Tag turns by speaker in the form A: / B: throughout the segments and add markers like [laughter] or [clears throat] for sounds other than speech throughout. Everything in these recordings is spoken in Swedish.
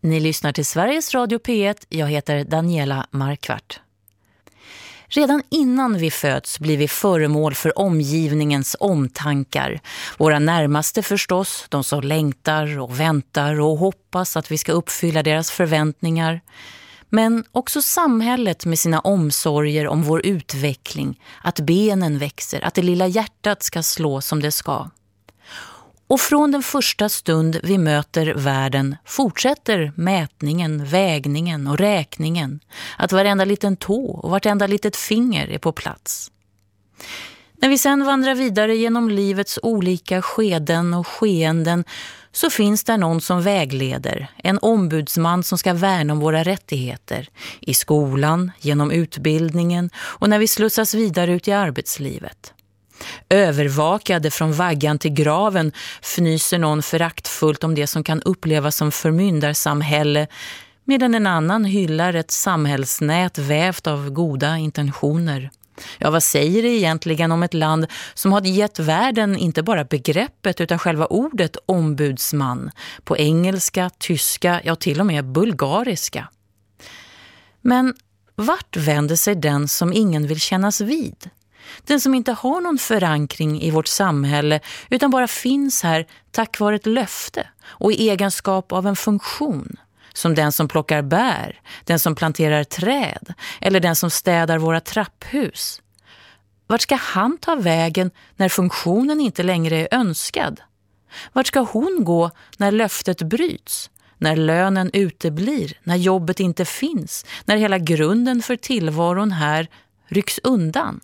A: Ni lyssnar till Sveriges Radio P1. Jag heter Daniela Markvart. Redan innan vi föds blir vi föremål för omgivningens omtankar. Våra närmaste förstås, de som längtar och väntar och hoppas att vi ska uppfylla deras förväntningar. Men också samhället med sina omsorger om vår utveckling, att benen växer, att det lilla hjärtat ska slå som det ska. Och från den första stund vi möter världen fortsätter mätningen, vägningen och räkningen. Att varenda liten tå och vartenda litet finger är på plats. När vi sen vandrar vidare genom livets olika skeden och skeenden så finns där någon som vägleder, en ombudsman som ska värna om våra rättigheter. I skolan, genom utbildningen och när vi slussas vidare ut i arbetslivet. Övervakade från vaggan till graven fnyser någon föraktfullt om det som kan upplevas som förmyndarsamhälle medan en annan hyllar ett samhällsnät vävt av goda intentioner. Ja, vad säger det egentligen om ett land som har gett världen inte bara begreppet utan själva ordet ombudsman på engelska, tyska, ja till och med bulgariska. Men vart vänder sig den som ingen vill kännas vid? Den som inte har någon förankring i vårt samhälle utan bara finns här tack vare ett löfte och i egenskap av en funktion. Som den som plockar bär, den som planterar träd eller den som städar våra trapphus. Vart ska han ta vägen när funktionen inte längre är önskad? Vart ska hon gå när löftet bryts? När lönen uteblir, när jobbet inte finns, när hela grunden för tillvaron här rycks undan?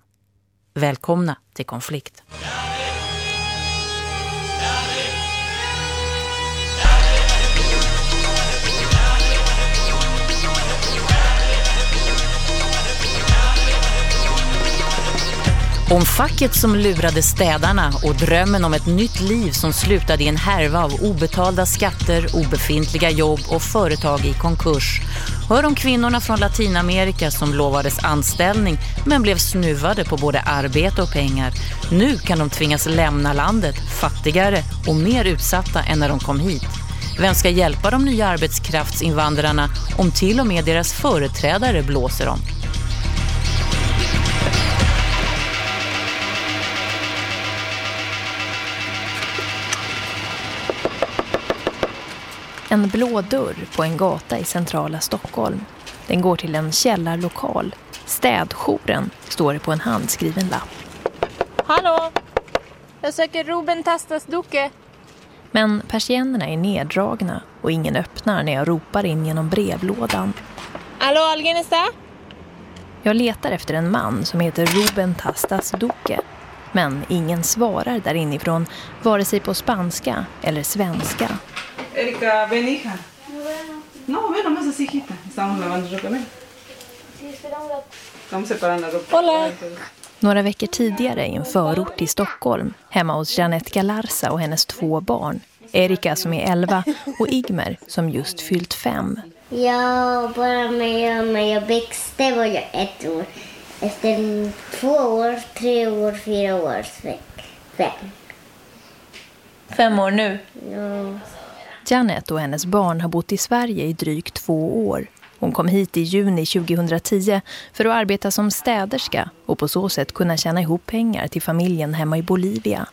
A: Välkomna till konflikt. Om facket som lurade städarna och drömmen om ett nytt liv som slutade i en härva av obetalda skatter, obefintliga jobb och företag i konkurs. Hör om kvinnorna från Latinamerika som lovades anställning men blev snuvade på både arbete och pengar. Nu kan de tvingas lämna landet fattigare och mer utsatta än när de kom hit. Vem ska hjälpa de nya arbetskraftsinvandrarna om till och med deras företrädare blåser dem?
B: En blå dörr på en gata i centrala Stockholm. Den går till en källarlokal. Städjouren står det på en handskriven lapp.
C: Hallå! Jag söker Ruben Tastas Duque.
B: Men persiennerna är neddragna och ingen öppnar när jag ropar in genom brevlådan.
C: Hallå, alguien está?
B: Jag letar efter en man som heter Ruben Tastas Duque. Men ingen svarar där inifrån, vare sig på spanska eller svenska.
D: Erika, ven hija. No, ven nomás así, hijita. Estamos lavando ropa, ven. Estamos separando ropa.
C: Hola.
B: Några veckor tidigare i en förort i Stockholm, hemma hos Janette Galarza och hennes två barn. Erika som är 11 och Igmer som just fyllt fem.
E: Ja, bara jag, när jag växte var jag ett år. Efter två år, tre år, fyra år, fem.
C: Fem år nu.
E: Ja.
B: Janet och hennes barn har bott i Sverige i drygt två år. Hon kom hit i juni 2010 för att arbeta som städerska och på så sätt kunna tjäna ihop pengar till familjen hemma i Bolivia.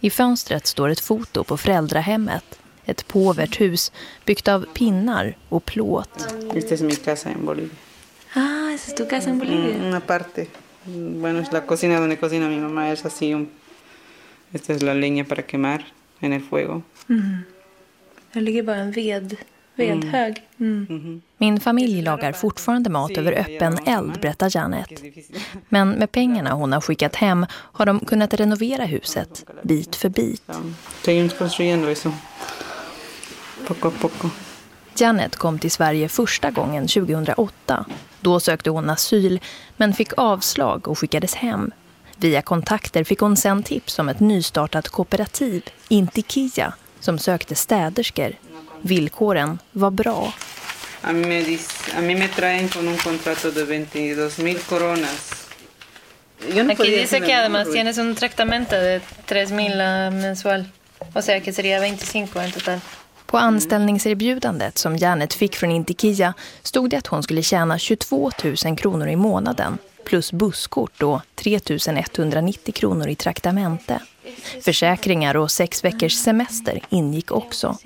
B: I fönstret står ett foto på föräldrahemmet. Ett påvert hus byggt av pinnar och plåt.
D: Esta es mi casa en Bolivia.
C: Esa es tu casa en Bolivia.
D: Mm, Una parte. Mm, Bueno, es la cocina donde cocina mi mamá. Es así. Un... Esta es la leña para quemar en el fuego.
C: Ligger bara en ved, vedhög. Mm.
B: Min familj lagar fortfarande mat över öppen eld, berättar Janet. [laughs] Men med pengarna hon har skickat hem har de kunnat renovera huset, bit för bit. Janet kom till Sverige första gången 2008. Då sökte hon asyl men fick avslag och skickades hem. Via kontakter fick hon sen tips om ett nystartat kooperativ, Intikia, som sökte städerskor. Villkoren var bra.
D: A mí, me dis- a mí me traen con un contrato de 22 mil coronas. No
C: Aquí dice que además tienes un tractamento de 3 mil ah, mensual. O sea que sería 25 en total.
B: På anställningserbjudandet som Janet fick från Intikia stod det att hon skulle tjäna 22 000 kronor i månaden plus busskort och 3 190 kronor i traktamente. Försäkringar och sex veckors semester ingick också.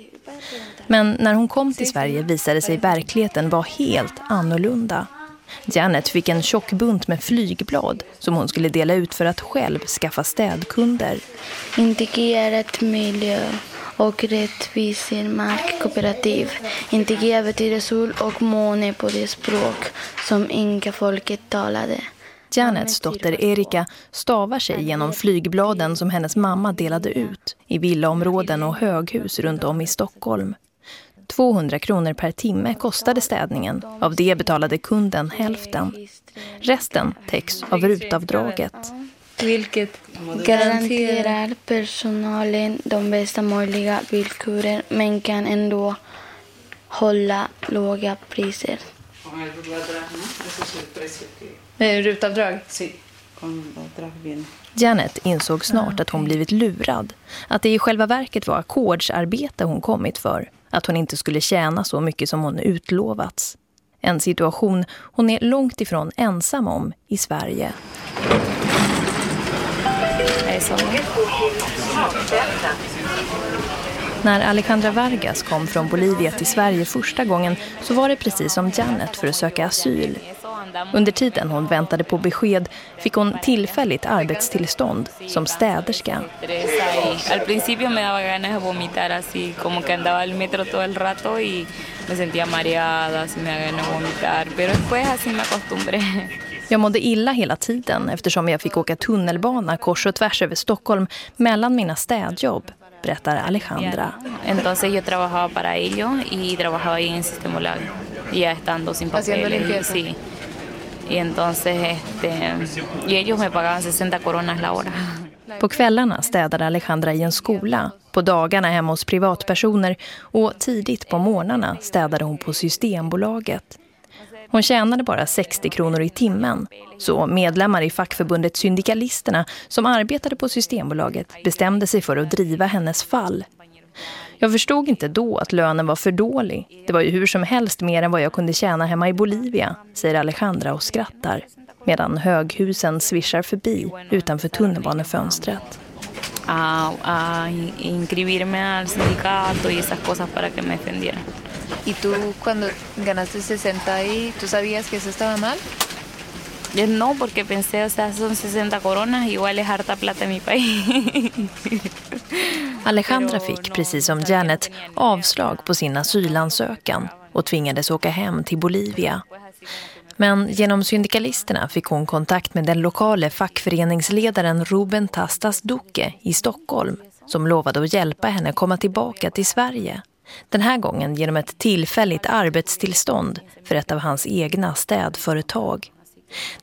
B: Men när hon kom till Sverige visade sig verkligheten vara helt annorlunda. Janet fick en tjock bunt med flygblad som hon skulle dela ut för att själv skaffa städkunder.
F: Intiki ett miljö och rättvisemarkkooperativ. Intigia betyder sol och måne på det språk som inka-folket talade.
B: Janets dotter Erika stavar sig genom flygbladen som hennes mamma delade ut i villaområden och höghus runt om i Stockholm. 200 kronor per timme kostade städningen. Av det betalade kunden hälften. Resten täcks av rutavdraget.
C: Vilket
F: Garanterar personalen de bästa möjliga villkoren men kan ändå hålla låga priser.
C: eh, rutavdrag.
B: Janet insåg snart att hon blivit lurad. Att det i själva verket var ackordsarbete hon kommit för. Att hon inte skulle tjäna så mycket som hon utlovats. En situation hon är långt ifrån ensam om i Sverige. När Alejandra Vargas kom från Bolivia till Sverige första gången så var det precis som Janet för att söka asyl. Under tiden hon väntade på besked fick hon tillfälligt arbetstillstånd som städerska.
G: Al principio me daba ganas de vomitar así, como que andaba al metro todo el rato y me sentía mareada, así me daba ganas de vomitar, pero después así me acostumbré.
B: Jag mådde illa hela tiden eftersom jag fick åka tunnelbana kors och tvärs över Stockholm mellan mina städjobb, berättar Alejandra.
G: Entonces yo trabajaba para ellos y trabajaba ahí en Systembolaget, ya estando sin papeles. Sí. Y entonces, este, y ellos me pagaban 60 coronas la hora.
B: På kvällarna städade Alejandra i en skola, på dagarna hemma hos privatpersoner och tidigt på morgnarna städade hon på Systembolaget. Hon tjänade bara 60 kronor i timmen, så medlemmar i fackförbundet Syndikalisterna som arbetade på Systembolaget bestämde sig för att driva hennes fall. Jag förstod inte då att lönen var för dålig. Det var ju hur som helst mer än vad jag kunde tjäna hemma i Bolivia, säger Alejandra och skrattar. Medan höghusen svischar förbi utanför tunnelbanefönstret.
G: A, a in- inscribirme al sindicato y esas cosas para que me defendieran.
C: ¿Y tú cuando ganaste 60 ahí, tú sabías que eso estaba mal?
G: Eh, No, porque pensé, o sea, son 60 coronas, igual es harta plata en mi país.
B: Alejandra fick, precis som Janet, avslag på sin asylansökan och tvingades åka hem till Bolivia. Men genom syndikalisterna fick hon kontakt med den lokale fackföreningsledaren Ruben Tastas Duque i Stockholm som lovade att hjälpa henne komma tillbaka till Sverige. Den här gången genom ett tillfälligt arbetstillstånd för ett av hans egna städföretag.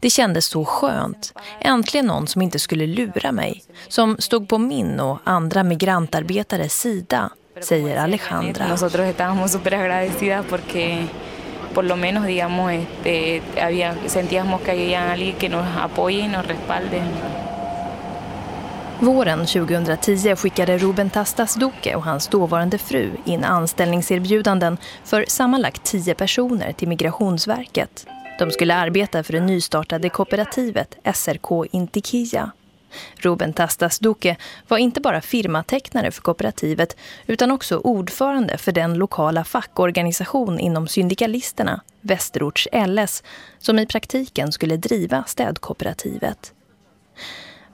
B: Det kändes så skönt. Äntligen någon som inte skulle lura mig. Som stod på min och andra migrantarbetares sida, säger Alejandra.
G: Nosotros estábamos súper agradecidas porque por lo menos, digamos, este, había, sentíamos que había alguien que nos apoye y nos respalde.
B: Våren 2010 skickade Ruben Tastas Duque och hans dåvarande fru in anställningserbjudanden för sammanlagt tio personer till Migrationsverket. De skulle arbeta för det nystartade kooperativet SRK Intikia. Ruben Tastas Duque var inte bara firmatecknare för kooperativet utan också ordförande för den lokala fackorganisation inom syndikalisterna, Västerorts LS, som i praktiken skulle driva städkooperativet.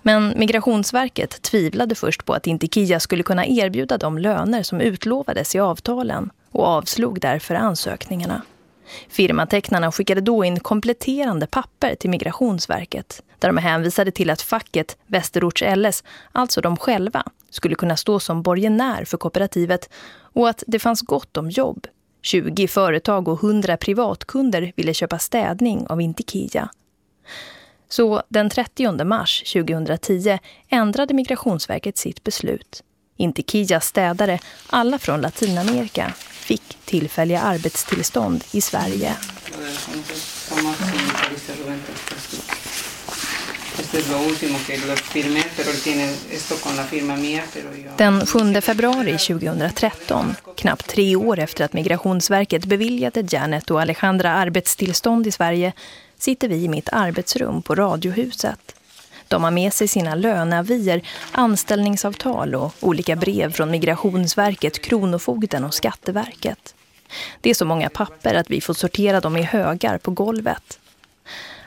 B: Men Migrationsverket tvivlade först på att Intikia skulle kunna erbjuda de löner som utlovades i avtalen och avslog därför ansökningarna. Firmatecknarna skickade då in kompletterande papper till Migrationsverket där de hänvisade till att facket Västerorts LS, alltså de själva, skulle kunna stå som borgenär för kooperativet och att det fanns gott om jobb. 20 företag och 100 privatkunder ville köpa städning av Intikia. Så den 30 mars 2010 ändrade Migrationsverket sitt beslut. Intikias städare, alla från Latinamerika, fick tillfälliga arbetstillstånd i Sverige. Den 7 februari 2013, knappt tre år efter att Migrationsverket beviljade Janet och Alejandra arbetstillstånd i Sverige, sitter vi i mitt arbetsrum på Radiohuset. De har med sig sina löneavier, anställningsavtal och olika brev från Migrationsverket, Kronofogden och Skatteverket. Det är så många papper att vi får sortera dem i högar på golvet.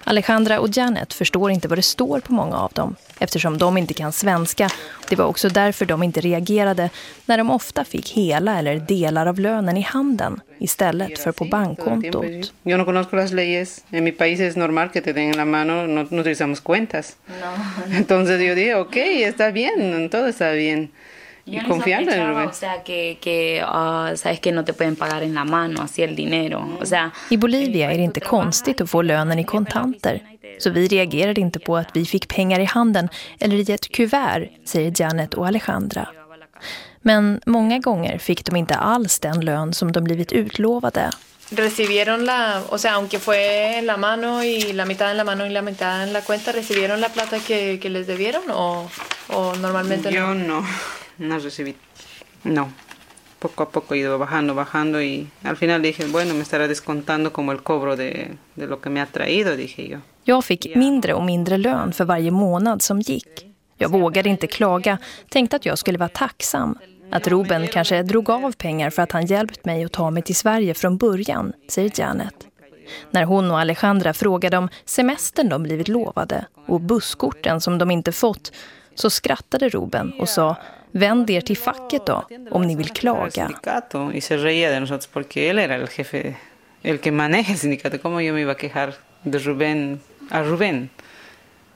B: Alejandra och Janet förstår inte vad det står på många av dem eftersom de inte kan svenska. Det var också därför de inte reagerade när de ofta fick hela eller delar av lönen i handen istället för på bankkontot.
D: Jag no conozco las leyes. En mi país es normal que te den en la mano, no, no utilizamos cuentas. No. Entonces yo dije, ok, está bien, todo está bien.
H: Yo no sospechaba, o sea, que, que uh, sabes que no te pueden pagar en la mano, así el dinero. O sea,
B: I Bolivia är det inte konstigt att få lönen i kontanter. Så vi reagerade inte på att vi fick pengar i handen eller i ett kuvert, säger Janet och Alejandra. Men många gånger fick de inte alls den lön som de blivit utlovade.
C: Recibieron la, o sea, aunque fue en la mano y la mitad en la mano y la mitad en la cuenta, recibieron la plata que, que les debieron o, o normalmente
D: Yo no, no recibí, no. Poco a poco he ido bajando, bajando y al final dije, bueno, me estará descontando como el cobro de, de lo que me ha traído, dije yo.
B: Jag fick mindre och mindre lön för varje månad som gick. Jag vågade inte klaga, tänkte att jag skulle vara tacksam. Att Ruben kanske drog av pengar för att han hjälpt mig att ta mig till Sverige från början, säger Janet. När hon och Alejandra frågade om semestern de blivit lovade och busskorten som de inte fått så skrattade Ruben och sa vänd er till facket då om ni vill klaga.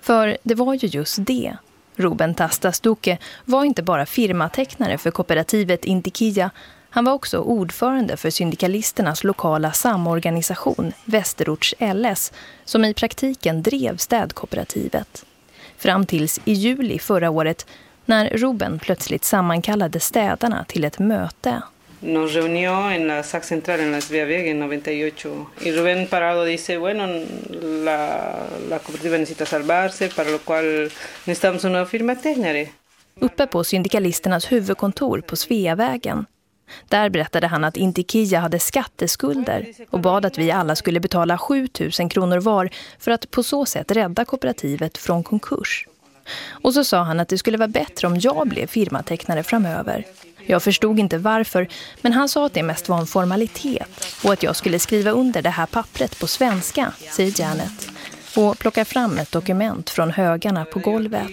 B: För det var ju just det. Ruben Tastasduke var inte bara firmatecknare för kooperativet Intikia. Han var också ordförande för syndikalisternas lokala samorganisation Västerorts LS som i praktiken drev städkooperativet. Fram tills i juli förra året när Ruben plötsligt sammankallade städarna till ett möte.
D: Nos reunió en la SAC Central en Las Viaveg en 98 y Rubén Parado dice, bueno, la, la cooperativa necesita salvarse para lo cual necesitamos una firma tecknare.
B: Uppe på syndikalisternas huvudkontor på Sveavägen. Där berättade han att Intikia hade skatteskulder och bad att vi alla skulle betala 7000 kronor var för att på så sätt rädda kooperativet från konkurs. Och så sa han att det skulle vara bättre om jag blev firmatecknare framöver. Jag förstod inte varför, men han sa att det mest var en formalitet och att jag skulle skriva under det här pappret på svenska, säger Janet. Och plockar fram ett dokument från högarna på golvet.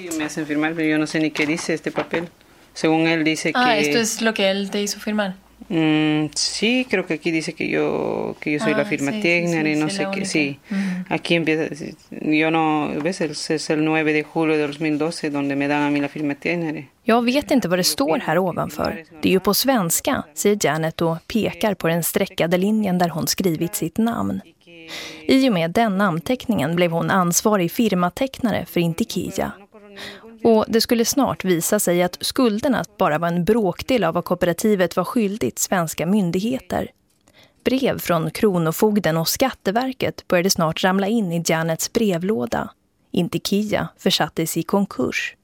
D: Dice que...
C: Ah, esto es lo que él te hizo firmar.
D: Mm, sí, creo que aquí dice que yo que yo soy
C: Ah,
D: la firma
C: sí, sí,
D: técnica y
C: sí,
D: no
C: sí,
D: sé qué. Sí,
C: Ujú.
D: aquí empieza. Yo no, ves, es, es el 9 de julio de 2012 donde me dan a mí la firma técnica.
B: Jag vet inte vad det står här ovanför. Det är ju på svenska, säger Janet och pekar på den streckade linjen där hon skrivit sitt namn. I och med den namnteckningen blev hon ansvarig firmatecknare för Intikia. Och det skulle snart visa sig att skulderna bara var en bråkdel av vad kooperativet var skyldigt svenska myndigheter. Brev från Kronofogden och Skatteverket började snart ramla in i Janets brevlåda. Intikia försattes i konkurs.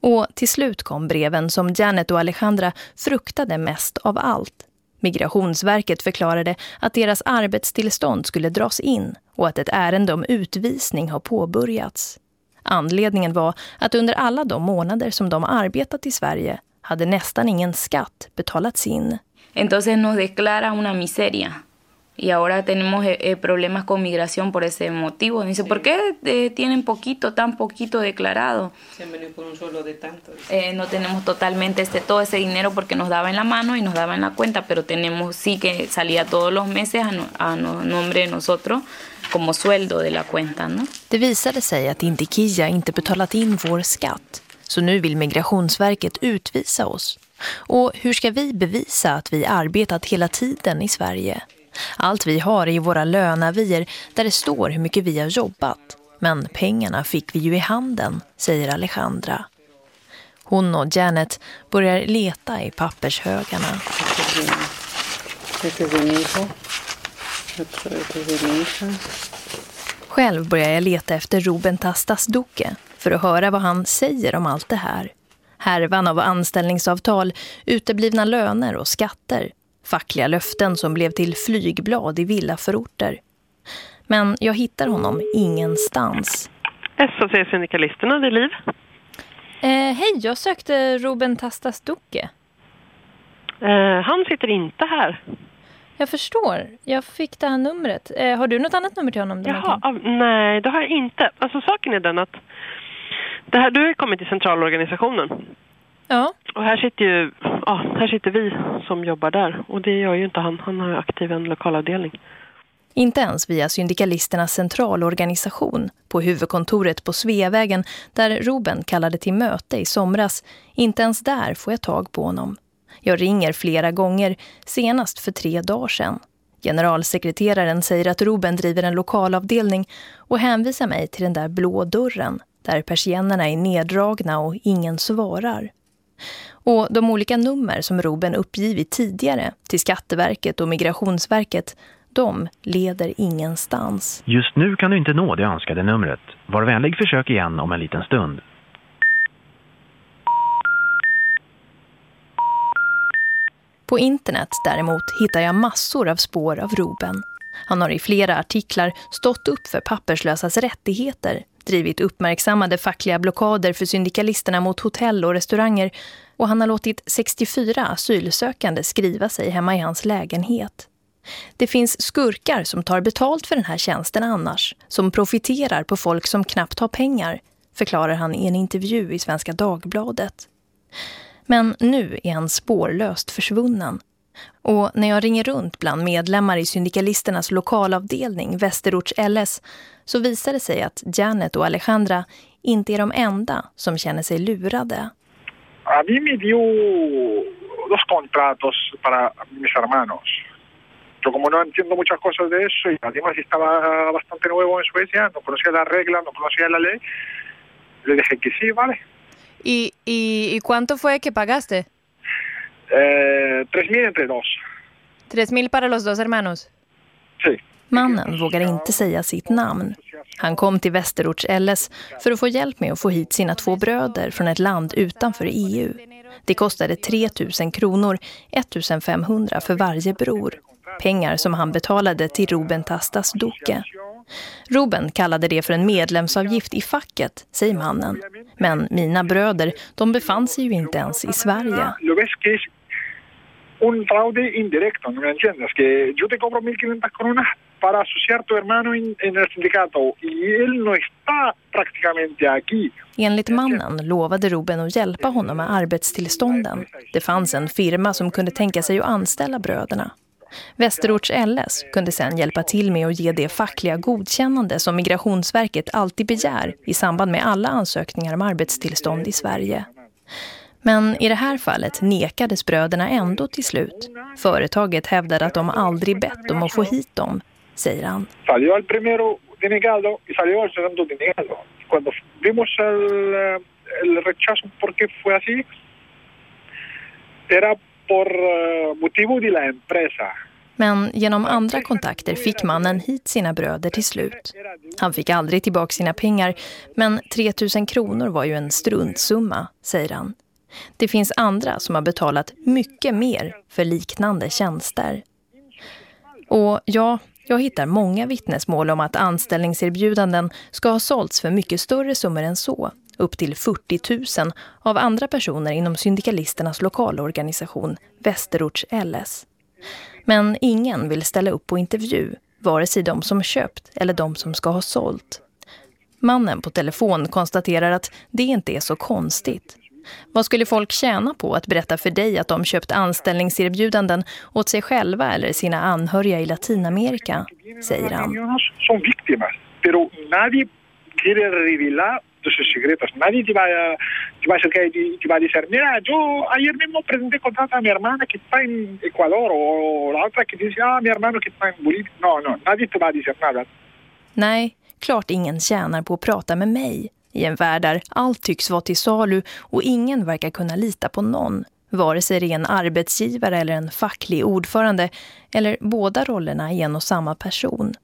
B: Och till slut kom breven som Janet och Alejandra fruktade mest av allt. Migrationsverket förklarade att deras arbetstillstånd skulle dras in och att ett ärende om utvisning har påbörjats. Anledningen var att under alla de månader som de arbetat i Sverige hade nästan ingen skatt betalats in.
H: Entonces nos declara una miseria. Y ahora tenemos eh, eh, problemas con migración por ese motivo. Dice, ¿por qué eh, tienen poquito, tan poquito declarado?
D: Se han venido con un sueldo de tanto.
H: Eh, no tenemos totalmente este, todo ese dinero porque nos daba en la mano y nos daba en la cuenta, pero tenemos sí que salía todos los meses a, no- a no- nombre de nosotros como sueldo de la cuenta, ¿no?
B: Det visade sig att Intikia inte betalat in vår skatt. Så nu vill Migrationsverket utvisa oss. Och hur ska vi bevisa att vi arbetat hela tiden i Sverige? Allt vi har är ju våra lönavier där det står hur mycket vi har jobbat. Men pengarna fick vi ju i handen, säger Alejandra. Hon och Janet börjar leta i pappershögarna. Själv börjar jag leta efter Ruben Tastas Duque för att höra vad han säger om allt det här. Härvan av anställningsavtal, uteblivna löner och skatter. Fackliga löften som blev till flygblad i villaförorter. Men jag hittar honom ingenstans.
I: SAC-syndikalisterna, det är Liv.
B: Eh, hej, jag sökte Ruben Tastas Duque.
I: Eh, han sitter inte här.
B: Jag förstår. Jag fick det här numret. Eh, har du något annat nummer till honom?
I: Jaha, ah, nej, det har jag inte. Alltså saken är den att det här, du har kommit till centralorganisationen.
B: Ja.
I: Och här sitter ju, ja, här sitter vi som jobbar där. Och det gör ju inte han. Han har ju aktiv en lokalavdelning.
B: Inte ens via syndikalisternas centralorganisation på huvudkontoret på Sveavägen där Ruben kallade till möte i somras. Inte ens där får jag tag på honom. Jag ringer flera gånger, senast för tre dagar sedan. Generalsekreteraren säger att Ruben driver en lokalavdelning och hänvisar mig till den där blå dörren där persiennerna är neddragna och ingen svarar. Och de olika nummer som Ruben uppgivit tidigare till Skatteverket och Migrationsverket, de leder ingenstans.
J: Just nu kan du inte nå det önskade numret. Var vänlig försök igen om en liten stund.
B: På internet däremot hittar jag massor av spår av Ruben. Han har i flera artiklar stått upp för papperslösas rättigheter, drivit uppmärksammade fackliga blockader för syndikalisterna mot hotell och restauranger och han har låtit 64 asylsökande skriva sig hemma i hans lägenhet. Det finns skurkar som tar betalt för den här tjänsten annars, som profiterar på folk som knappt har pengar, förklarar han i en intervju i Svenska Dagbladet. Men nu är han spårlöst försvunnen. Och när jag ringer runt bland medlemmar i syndikalisternas lokalavdelning Västerorts LS så visar det sig att Janet och Alejandra inte är de enda som känner sig lurade.
K: A mí me dio dos contratos para mis hermanos. Yo como no entiendo muchas cosas de eso y además estaba bastante nuevo en Suecia, no conocía la regla, no conocía la ley, le dije que sí, vale.
B: ¿Y, y, y cuánto fue que pagaste?
K: Eh, tres mil entre dos.
B: Tres mil para los dos hermanos?
K: Sí.
B: Mannen vågar inte säga sitt namn. Han kom till Västerorts LS för att få hjälp med att få hit sina två bröder från ett land utanför EU. Det kostade 3 000 kronor, 1 500 för varje bror. Pengar som han betalade till Ruben Tastas Duque. Ruben kallade det för en medlemsavgift i facket, säger mannen. Men mina bröder, de befann sig ju inte ens i Sverige
K: un fraude indirecto, ¿no me entiendes? Que yo te cobro 1.500 coronas para asociar a tu hermano in, en, el sindicato y él no está prácticamente aquí.
B: Enligt mannen lovade Ruben att hjälpa honom med arbetstillstånden. Det fanns en firma som kunde tänka sig att anställa bröderna. Västerorts LS kunde sedan hjälpa till med att ge det fackliga godkännande som Migrationsverket alltid begär i samband med alla ansökningar om arbetstillstånd i Sverige. Men i det här fallet nekades bröderna ändå till slut. Företaget hävdade att de aldrig bett om att få hit dem, säger han.
K: Salió el primero denegado y salió el segundo denegado. Cuando vimos el, el rechazo por qué fue así, era por uh, motivo de la empresa.
B: Men genom andra kontakter fick mannen hit sina bröder till slut. Han fick aldrig tillbaka sina pengar, men 3000 kronor var ju en struntsumma, säger han. Det finns andra som har betalat mycket mer för liknande tjänster. Och ja, jag hittar många vittnesmål om att anställningserbjudanden ska ha sålts för mycket större summor än så, upp till 40 000 av andra personer inom syndikalisternas lokalorganisation Västerorts LS. Men ingen vill ställa upp på intervju, vare sig de som köpt eller de som ska ha sålt. Mannen på telefon konstaterar att det inte är så konstigt. Vad skulle folk tjäna på att berätta för dig att de köpt anställningserbjudanden åt sig själva eller sina anhöriga i Latinamerika, säger han.
K: Som pero nadie quiere revelar sus secretos. Nadie te va, te va a acercar y te va a decir, mira, yo ayer mismo presenté contrato a mi hermana que está en Ecuador o la otra que dice, ah, mi hermano que está en Bolivia. No, no, nadie te va a decir nada.
B: Nej, klart ingen tjänar på att prata med mig. I en värld där allt tycks vara till salu och ingen verkar kunna lita på någon. Vare sig det är en arbetsgivare eller en facklig ordförande eller båda rollerna i en och samma person.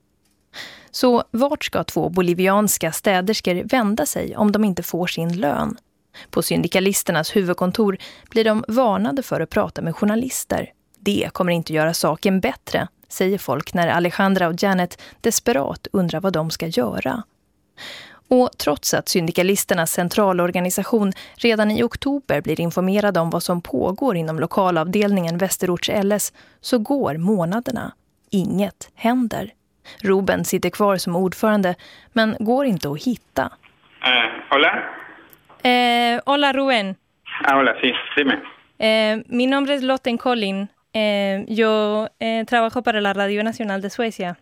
B: Så vart ska två bolivianska städerskor vända sig om de inte får sin lön? På syndikalisternas huvudkontor blir de varnade för att prata med journalister. Det kommer inte göra saken bättre, säger folk när Alejandra och Janet desperat undrar vad de ska göra. Och trots att syndikalisternas centralorganisation redan i oktober blir informerad om vad som pågår inom lokalavdelningen Västerorts LS så går månaderna. Inget händer. Ruben sitter kvar som ordförande men går inte att hitta.
L: Uh, hola?
M: Eh, hola Rubén.
L: Ah, hola, sí, dime.
M: Eh, mi nombre es Lotten Collin. Eh, yo eh, trabajo para la Radio Nacional de Suecia.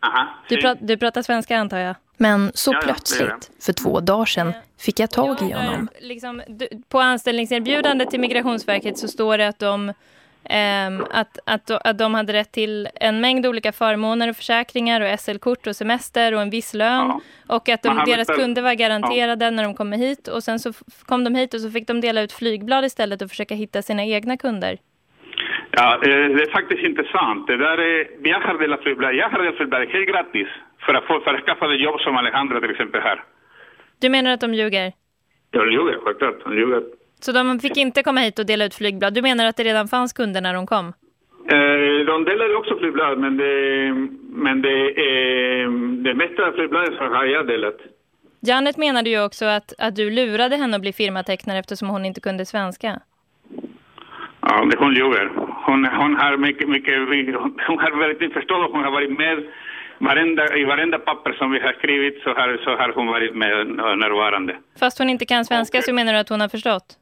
L: Aha,
M: Du,
L: sí.
M: pra- du pratar svenska antar jag?
B: Men så
L: Ja, ja,
B: plötsligt, för två dagar sedan, fick jag tag i honom.
M: Liksom, du, på anställningserbjudandet till Migrationsverket så står det att de, ehm, att, att, att de hade rätt till en mängd olika förmåner och försäkringar och SL-kort och semester och en viss lön. Och att de, deras kunder var garanterade när de kommer hit. Och sen så kom de hit och så fick de dela ut flygblad istället och försöka hitta sina egna kunder.
L: Ja, eh, det är faktiskt inte sant. Det där är, jag har delat flygblad, jag har delat flygblad helt gratis för att, skaffa det jobb som Alejandra till exempel här.
M: Du menar att de ljuger?
L: Jag ljuger, självklart. De ljuger.
M: Så de fick inte komma hit och dela ut flygblad? Du menar att det redan fanns kunder när de kom?
L: Eh, de delade också flygblad, men det, men det, eh, det mesta flygbladet så har jag delat.
M: Janet menade ju också att, att du lurade henne att bli firmatecknare eftersom hon inte kunde svenska.
L: Ja, det hon ljuger. Hon, hon har mycket, mycket, hon har verkligen förstått, hon har varit med varenda, i varenda papper som vi har skrivit så har, så har hon varit med närvarande.
M: Fast hon inte kan svenska så menar du att hon har förstått?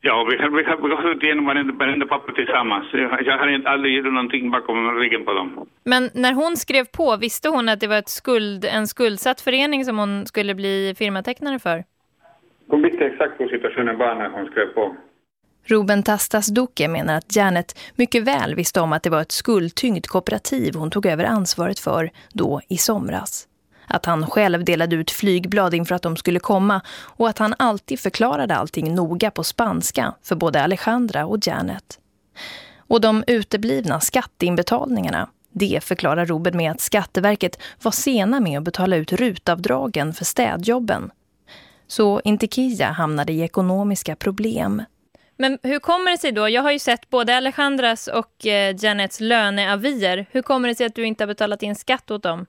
L: Ja, vi har, vi har gått igenom varenda, varenda papper tillsammans. Jag, jag har inte aldrig gjort någonting bakom ryggen på dem.
M: Men när hon skrev på, visste hon att det var ett skuld, en skuldsatt förening som hon skulle bli firmatecknare för?
L: Hon visste exakt hur situationen var när hon skrev på.
B: Ruben Tastas Duque menar att Janet mycket väl visste om att det var ett skuldtyngt kooperativ hon tog över ansvaret för då i somras. Att han själv delade ut flygblad inför att de skulle komma och att han alltid förklarade allting noga på spanska för både Alejandra och Janet. Och de uteblivna skatteinbetalningarna, det förklarar Ruben med att Skatteverket var sena med att betala ut rutavdragen för städjobben. Så Intikia hamnade i ekonomiska problem.
M: Men hur kommer det sig då? Jag har ju sett både Alejandras och eh, Janets löneavier. Hur kommer det sig att du inte har betalat in skatt åt dem?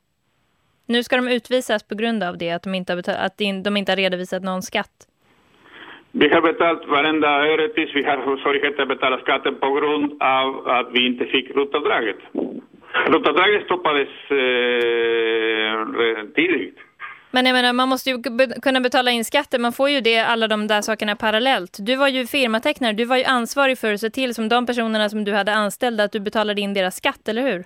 M: Nu ska de utvisas på grund av det, att de inte har, betal- att in- de inte har redovisat någon skatt.
L: Vi har betalat varenda öre tills vi har svårigheter att betala skatten på grund av att vi inte fick rotavdraget. Rotavdraget stoppades eh, tidigt.
M: Men jag menar, man måste ju kunna betala in skatter. Man får ju det, alla de där sakerna parallellt. Du var ju firmatecknare. Du var ju ansvarig för att se till som de personerna som du hade anställda att du betalade in deras skatt, eller hur?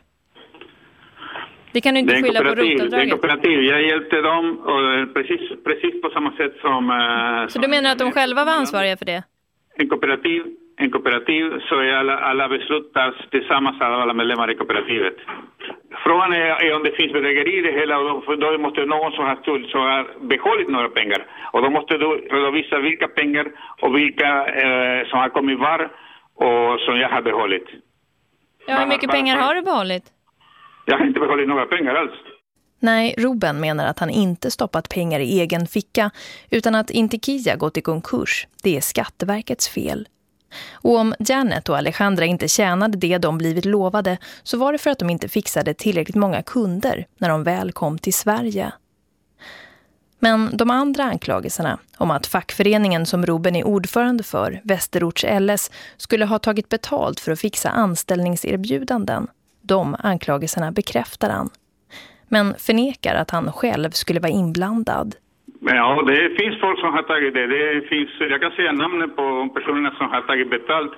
M: Det kan du inte skylla på
L: kooperativ. Det är en
M: rotavdraget.
L: kooperativ. Jag hjälpte dem och eh, precis, precis på samma sätt som... eh,
M: Så du menar att de själva var ansvariga för det?
L: En kooperativ, en kooperativ så är alla, alla beslut tas tillsammans av alla medlemmar i kooperativet. Frågan är, är om det finns bedrägeri i det hela och då, då måste någon som har skuld som har behållit några pengar. Och då måste du redovisa vilka pengar och vilka eh, som har kommit var och som jag har behållit.
M: Ja, hur mycket pengar har du behållit?
L: Jag har inte behållit några pengar alls.
B: Nej, Ruben menar att han inte stoppat pengar i egen ficka utan att Intikia gått i konkurs. Det är Skatteverkets fel. Och om Janet och Alejandra inte tjänade det de blivit lovade så var det för att de inte fixade tillräckligt många kunder när de väl kom till Sverige. Men de andra anklagelserna om att fackföreningen som Ruben är ordförande för, Västerorts LS, skulle ha tagit betalt för att fixa anställningserbjudanden, de anklagelserna bekräftar han men förnekar att han själv skulle vara inblandad.
L: Ja, det finns folk som har tagit det. det finns, jag kan säga namnen på personerna som har tagit betalt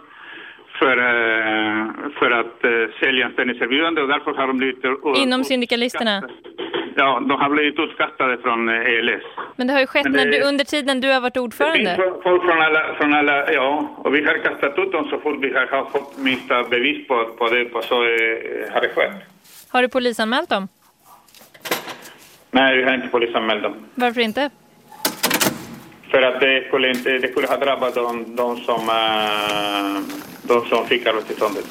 L: för, eh, för att eh, sälja anställningserbjudande och därför har de blivit...
M: Inom syndikalisterna?
L: Ja, de har blivit utkastade från eh, ELS.
M: Men det har ju skett
L: Men
M: när
L: det-
M: du, under tiden du har varit
L: Det
M: ordförande.
L: folk från alla, från alla, ja, och vi har kastat ut dem så fort vi har har fått minsta bevis på, på det, på så eh, har det skett.
M: Har du polisanmält dem?
L: Nej, vi har inte polisanmält dem.
M: Varför inte?
L: För att det skulle, inte, det skulle ha drabbat de, de, som, eh, de som fick arbetstillståndet.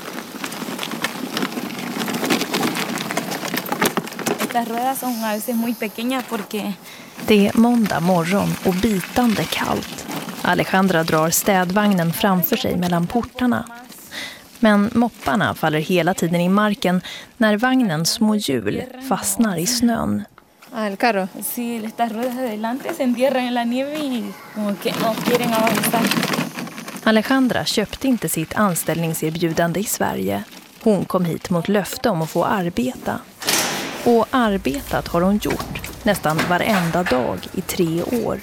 G: las ruedas son a veces muy pequeñas porque...
B: Det är måndag morgon och bitande kallt. Alejandra drar städvagnen framför sig mellan portarna. Men mopparna faller hela tiden i marken när vagnens små hjul fastnar i snön.
M: Ah, el carro.
G: Sí, estas ruedas de adelante se entierran en la nieve y como que no quieren avanzar.
B: Alejandra köpte inte sitt anställningserbjudande i Sverige. Hon kom hit mot löfte om att få arbeta. Och arbetat har hon gjort nästan varenda dag i tre år.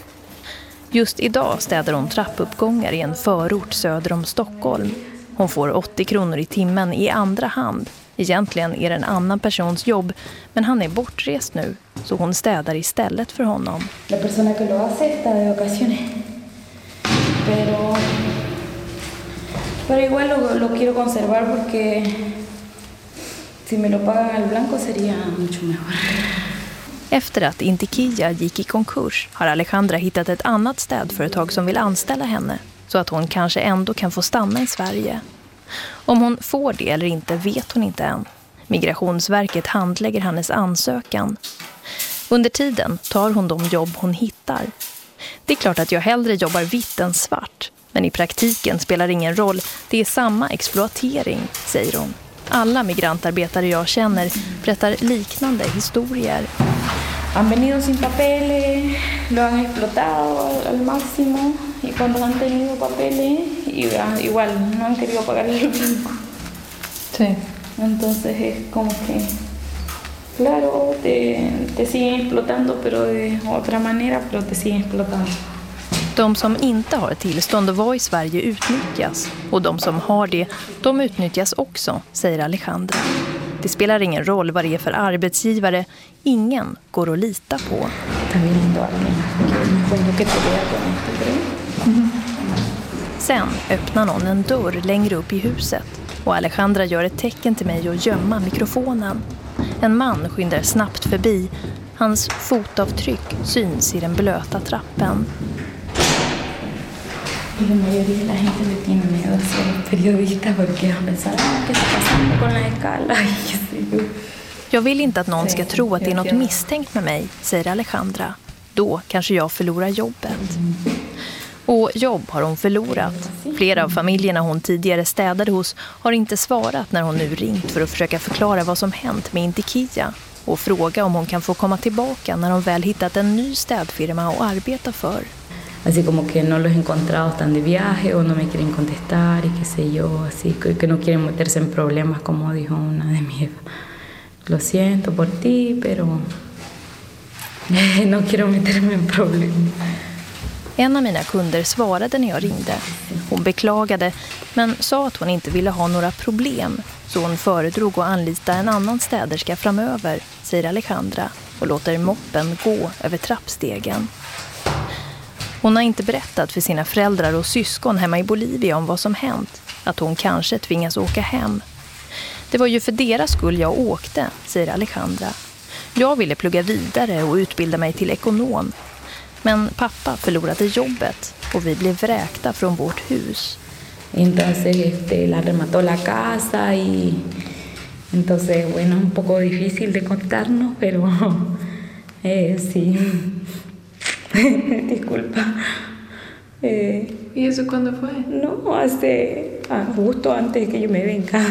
B: Just idag städar hon trappuppgångar i en förort söder om Stockholm. Hon får 80 kronor i timmen i andra hand. Egentligen är det en annan persons jobb, men han är bortrest nu, så hon städar istället för honom.
G: La persona que lo hace está de vacaciones. Pero, pero igual lo, lo quiero conservar porque si me lo pagan al blanco sería mucho mejor.
B: Efter att Intikia gick i konkurs har Alejandra hittat ett annat städföretag som vill anställa henne så att hon kanske ändå kan få stanna i Sverige. Om hon får det eller inte vet hon inte än. Migrationsverket handlägger hennes ansökan. Under tiden tar hon de jobb hon hittar. Det är klart att jag hellre jobbar vitt än svart. Men i praktiken spelar det ingen roll. Det är samma exploatering, säger hon. Alla migrantarbetare jag känner berättar liknande historier.
G: Han venido sin papeles, lo han explotado al máximo y cuando han tenido papeles igual no han querido pagar el blanco.
M: Sí.
G: Entonces es como que, claro, te, te siguen explotando pero de otra manera, pero te siguen explotando.
B: De som inte har tillstånd att vara i Sverige utnyttjas. Och de som har det, de utnyttjas också, säger Alejandra. Det spelar ingen roll vad det är för arbetsgivare. Ingen går att lita på. Sen öppnar någon en dörr längre upp i huset och Alejandra gör ett tecken till mig att gömma mikrofonen. En man skyndar snabbt förbi. Hans fotavtryck syns i den blöta trappen.
G: Y la mayoría de la gente le tiene miedo a ser periodista porque a pensar, ah, ¿qué está pasando con la escala? Ay, qué sé yo.
B: Jag vill inte att någon ska tro att det är något misstänkt med mig, säger Alejandra. Då kanske jag förlorar jobbet. Och jobb har hon förlorat. Flera av familjerna hon tidigare städade hos har inte svarat när hon nu ringt för att försöka förklara vad som hänt med Intikia och fråga om hon kan få komma tillbaka när hon väl hittat en ny städfirma att arbeta för.
G: Así como que no los he encontrado, están de viaje o no me quieren contestar y qué sé yo, así que que no quieren meterse en problemas como dijo una de mis jefas. Lo siento por ti, pero [laughs] no quiero meterme en problemas.
B: En av mina kunder svarade när jag ringde. Hon beklagade men sa att hon inte ville ha några problem så hon föredrog att anlita en annan städerska framöver, säger Alejandra och låter moppen gå över trappstegen. Hon har inte berättat för sina föräldrar och syskon hemma i Bolivia om vad som hänt. Att hon kanske tvingas åka hem. Det var ju för deras skull jag åkte, säger Alejandra. Jag ville plugga vidare och utbilda mig till ekonom. Men pappa förlorade jobbet och vi blev vräkta från vårt hus.
G: Entonces este, la remató la casa y entonces bueno, un poco difícil de contarnos, pero [laughs] eh, sí. [laughs] Disculpa. Eh,
C: ¿Y eso cuándo fue?
G: No, hace ah, justo antes de que yo me venga.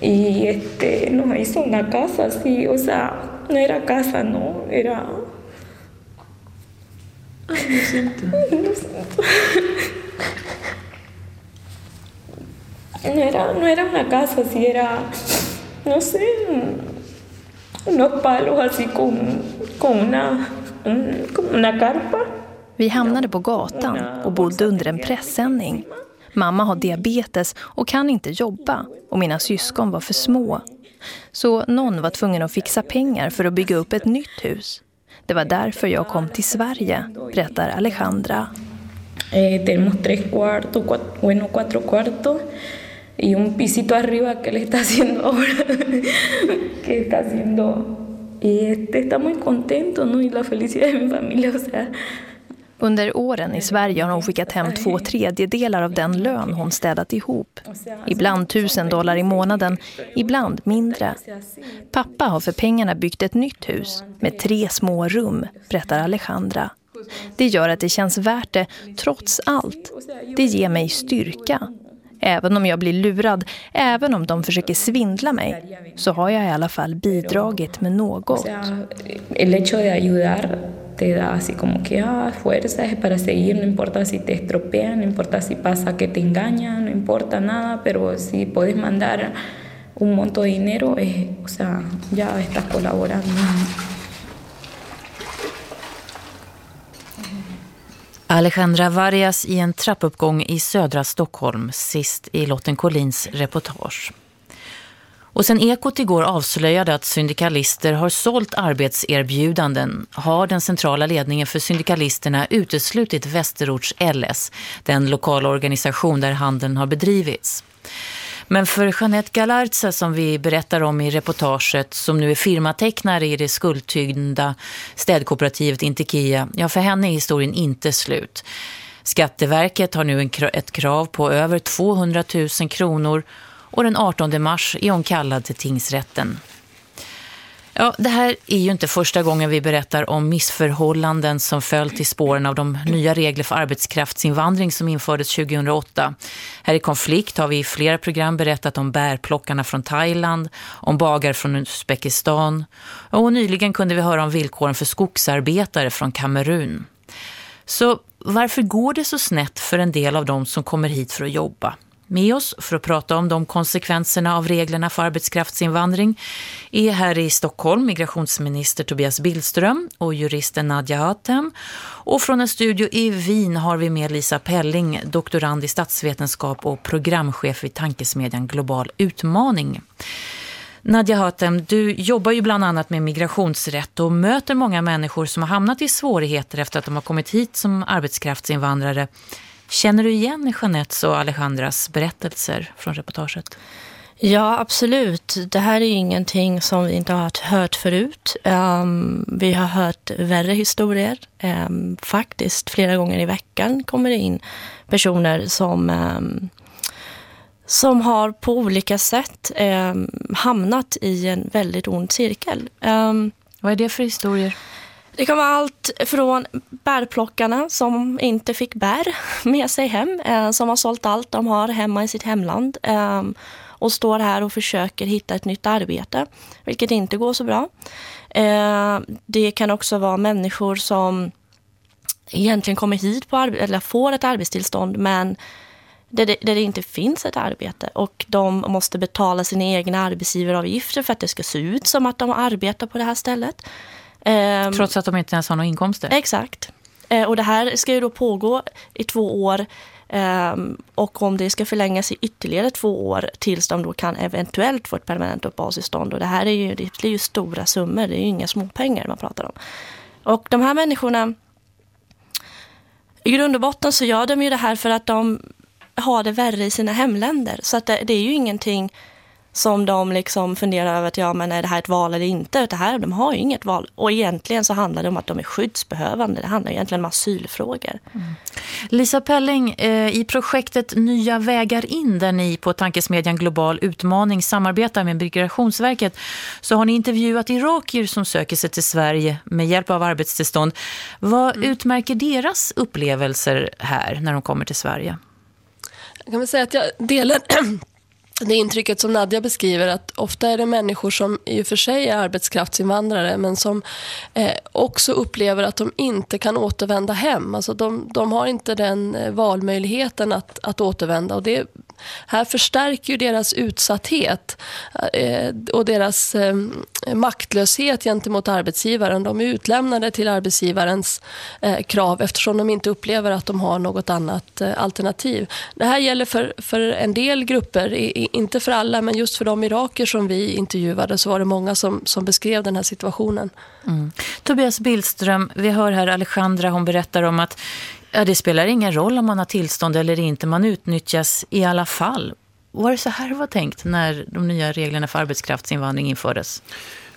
G: Y este nos hizo una casa así, o sea, no era casa, no, era.
C: Ay, lo siento. [laughs]
G: Lo siento. No era, no era una casa, así era, no sé, unos palos así con, con una, carpa.
B: Vi hamnade på gatan och bodde under en pressändning. Mamma har diabetes och kan inte jobba och mina syskon var för små. Så någon var tvungen att fixa pengar för att bygga upp ett nytt hus. Det var därför jag kom till Sverige, berättar Alejandra.
G: Eh, tenemos tres cuartos, bueno, cuatro cuartos y un pisito arriba que le está haciendo ahora, [laughs] que está haciendo, y este está muy contento, ¿no? Y la felicidad de mi familia, o sea,
B: Under åren i Sverige har hon skickat hem två tredjedelar av den lön hon städat ihop. Ibland tusen dollar i månaden, ibland mindre. Pappa har för pengarna byggt ett nytt hus med tre små rum, berättar Alejandra. Det gör att det känns värt det, trots allt. Det ger mig styrka. Även om jag blir lurad, även om de försöker svindla mig, så har jag i alla fall bidragit med något.
G: El hecho de ayudar te da así como que ah, fuerzas para seguir, no importa si te estropean, no importa si pasa que te engañan, no importa nada, pero si puedes mandar un monto de dinero, es, o sea, ya estás colaborando.
A: Alejandra Vargas i en trappuppgång i södra Stockholm, sist i Lotten Collins reportage. Och sen Ekot igår avslöjade att syndikalister har sålt arbetserbjudanden har den centrala ledningen för syndikalisterna uteslutit Västerorts LS, den lokala organisation där handeln har bedrivits. Men för Jeanette Galarza som vi berättar om i reportaget som nu är firmatecknare i det skuldtyngda städkooperativet Intekia, ja för henne är historien inte slut. Skatteverket har nu ett krav på över 200 000 kronor och den 18 mars är hon kallad till tingsrätten. Ja, det här är ju inte första gången vi berättar om missförhållanden som följt i spåren av de nya regler för arbetskraftsinvandring som infördes 2008. Här i Konflikt har vi i flera program berättat om bärplockarna från Thailand, om bagare från Uzbekistan och nyligen kunde vi höra om villkoren för skogsarbetare från Kamerun. Så varför går det så snett för en del av dem som kommer hit för att jobba? Med oss för att prata om de konsekvenserna av reglerna för arbetskraftsinvandring är här i Stockholm migrationsminister Tobias Billström och juristen Nadja Hatem. Och från en studio i Wien har vi med Lisa Pelling, doktorand i statsvetenskap och programchef vid tankesmedjan Global Utmaning. Nadja Hatem, du jobbar ju bland annat med migrationsrätt och möter många människor som har hamnat i svårigheter efter att de har kommit hit som arbetskraftsinvandrare. Känner du igen Jeanettes och Alejandras berättelser från reportaget?
N: Ja, absolut. Det här är ingenting som vi inte har hört förut. Um, vi har hört värre historier. Um, faktiskt flera gånger i veckan kommer det in personer som, um, som har på olika sätt hamnat i en väldigt ond cirkel.
A: Vad är det för historier?
N: Det kan vara allt från bärplockarna som inte fick bär [laughs] med sig hem, eh, som har sålt allt de har hemma i sitt hemland ehm, och står här och försöker hitta ett nytt arbete, vilket inte går så bra. Eh, det kan också vara människor som egentligen kommer hit på eller får ett arbetstillstånd men där det, där det, inte finns ett arbete och de måste betala sina egna arbetsgivaravgifter för att det ska se ut som att de arbetar på det här stället.
A: Ehm, Trots att de inte ens har några inkomster?
N: Exakt. Eh, och det här ska ju då pågå i två år ehm, och om det ska förlängas i ytterligare två år tills de då kan eventuellt få ett permanent uppehållstillstånd. Och det här är ju, det blir ju stora summor, det är ju inga småpengar man pratar om. Och de här människorna, i grund och botten så gör de ju det här för att de har det värre i sina hemländer. Så att det, det är ju ingenting som de liksom funderar över att ja, men är det här ett val eller inte? Det här, de har ju inget val. Och egentligen så handlar det om att de är skyddsbehövande. Det handlar egentligen om asylfrågor. Mm.
A: Lisa Pelling, eh, i projektet Nya vägar in där ni på tankesmedjan Global Utmaning samarbetar med Migrationsverket så har ni intervjuat irakier som söker sig till Sverige med hjälp av arbetstillstånd. Vad mm. utmärker deras upplevelser här när de kommer till Sverige?
O: Jag kan väl säga att jag delar [clears throat] det intrycket som Nadja beskriver att ofta är det människor som i och för sig är arbetskraftsinvandrare men som eh, också upplever att de inte kan återvända hem. Alltså de, de har inte den eh, valmöjligheten att, att återvända och det här förstärker ju deras utsatthet eh, och deras eh, maktlöshet gentemot arbetsgivaren. De är utlämnade till arbetsgivarens eh, krav eftersom de inte upplever att de har något annat alternativ. Det här gäller för, för en del grupper, inte för alla, men just för de iraker som vi intervjuade så var det många som, som beskrev den här situationen.
A: Mm. Tobias Billström, vi hör här Alejandra, hon berättar om att Ja, det spelar ingen roll om man har tillstånd eller inte. Man utnyttjas i alla fall. Var det så här var tänkt när de nya reglerna för arbetskraftsinvandring infördes?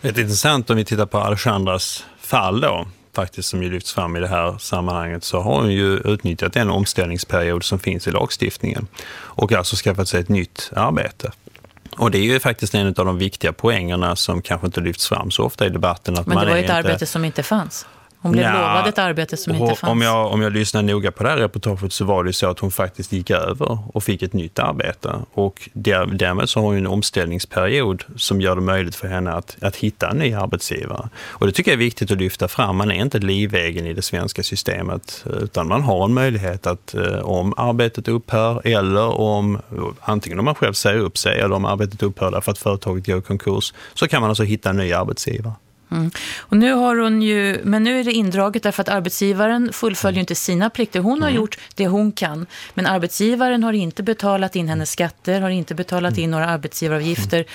P: Det är intressant om vi tittar på Alexandras fall då. faktiskt som ju lyfts fram i det här sammanhanget så har hon ju utnyttjat den omställningsperiod som finns i lagstiftningen och alltså skaffat sig ett nytt arbete. Och det är ju faktiskt en av de viktiga poängerna som kanske inte lyfts fram så ofta i debatten. Att
A: Men det
P: man
A: var ett
P: inte...
A: arbete som inte fanns. Hon blev
P: Nja,
A: lovad ett arbete som inte
P: och
A: fanns.
P: Om jag, om jag lyssnar noga på det här reportaget så var det så att hon faktiskt gick över och fick ett nytt arbete. Och där, därmed så har hon en omställningsperiod som gör det möjligt för henne att, att hitta en ny arbetsgivare. Och det tycker jag är viktigt att lyfta fram. Man är inte livvägen i det svenska systemet utan man har en möjlighet att eh, om arbetet upphör eller om antingen om man själv säger upp sig eller om arbetet upphör därför att företaget går i konkurs så kan man alltså hitta en ny arbetsgivare.
A: Mm. Och nu har hon ju, men nu är det indraget därför att arbetsgivaren fullföljer inte sina plikter. Hon har
P: Mm.
A: gjort det hon kan, men arbetsgivaren har inte betalat in hennes skatter, har inte betalat in några arbetsgivaravgifter.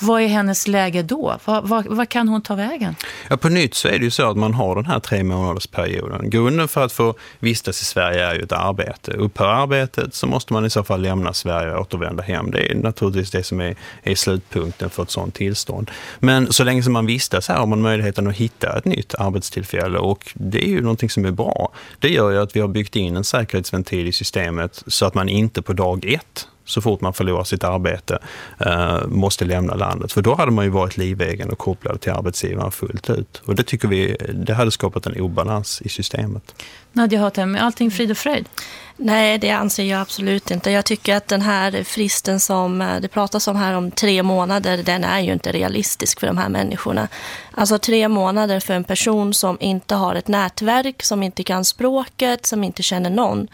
A: Vad är hennes läge då? Vad, vad, vad kan hon ta vägen?
P: Ja, på nytt så är det ju så att man har den här tre månadersperioden. Grunden för att få vistas i Sverige är ju ett arbete. Upphör arbetet så måste man i så fall lämna Sverige och återvända hem. Det är naturligtvis det som är, är slutpunkten för ett sådant tillstånd. Men så länge som man vistas här har man möjligheten att hitta ett nytt arbetstillfälle och det är ju någonting som är bra. Det gör ju att vi har byggt in en säkerhetsventil i systemet så att man inte på dag ett så fort man förlorar sitt arbete eh, måste lämna landet. För då hade man ju varit livegen och kopplad till arbetsgivaren fullt ut. Och det tycker vi, det hade skapat en obalans i systemet.
A: Nadja Hatem, är allting frid och fröjd?
N: Nej, det anser jag absolut inte. Jag tycker att den här fristen som eh, det pratas om här om tre månader, den är ju inte realistisk för de här människorna. Alltså tre månader för en person som inte har ett nätverk, som inte kan språket, som inte känner någon.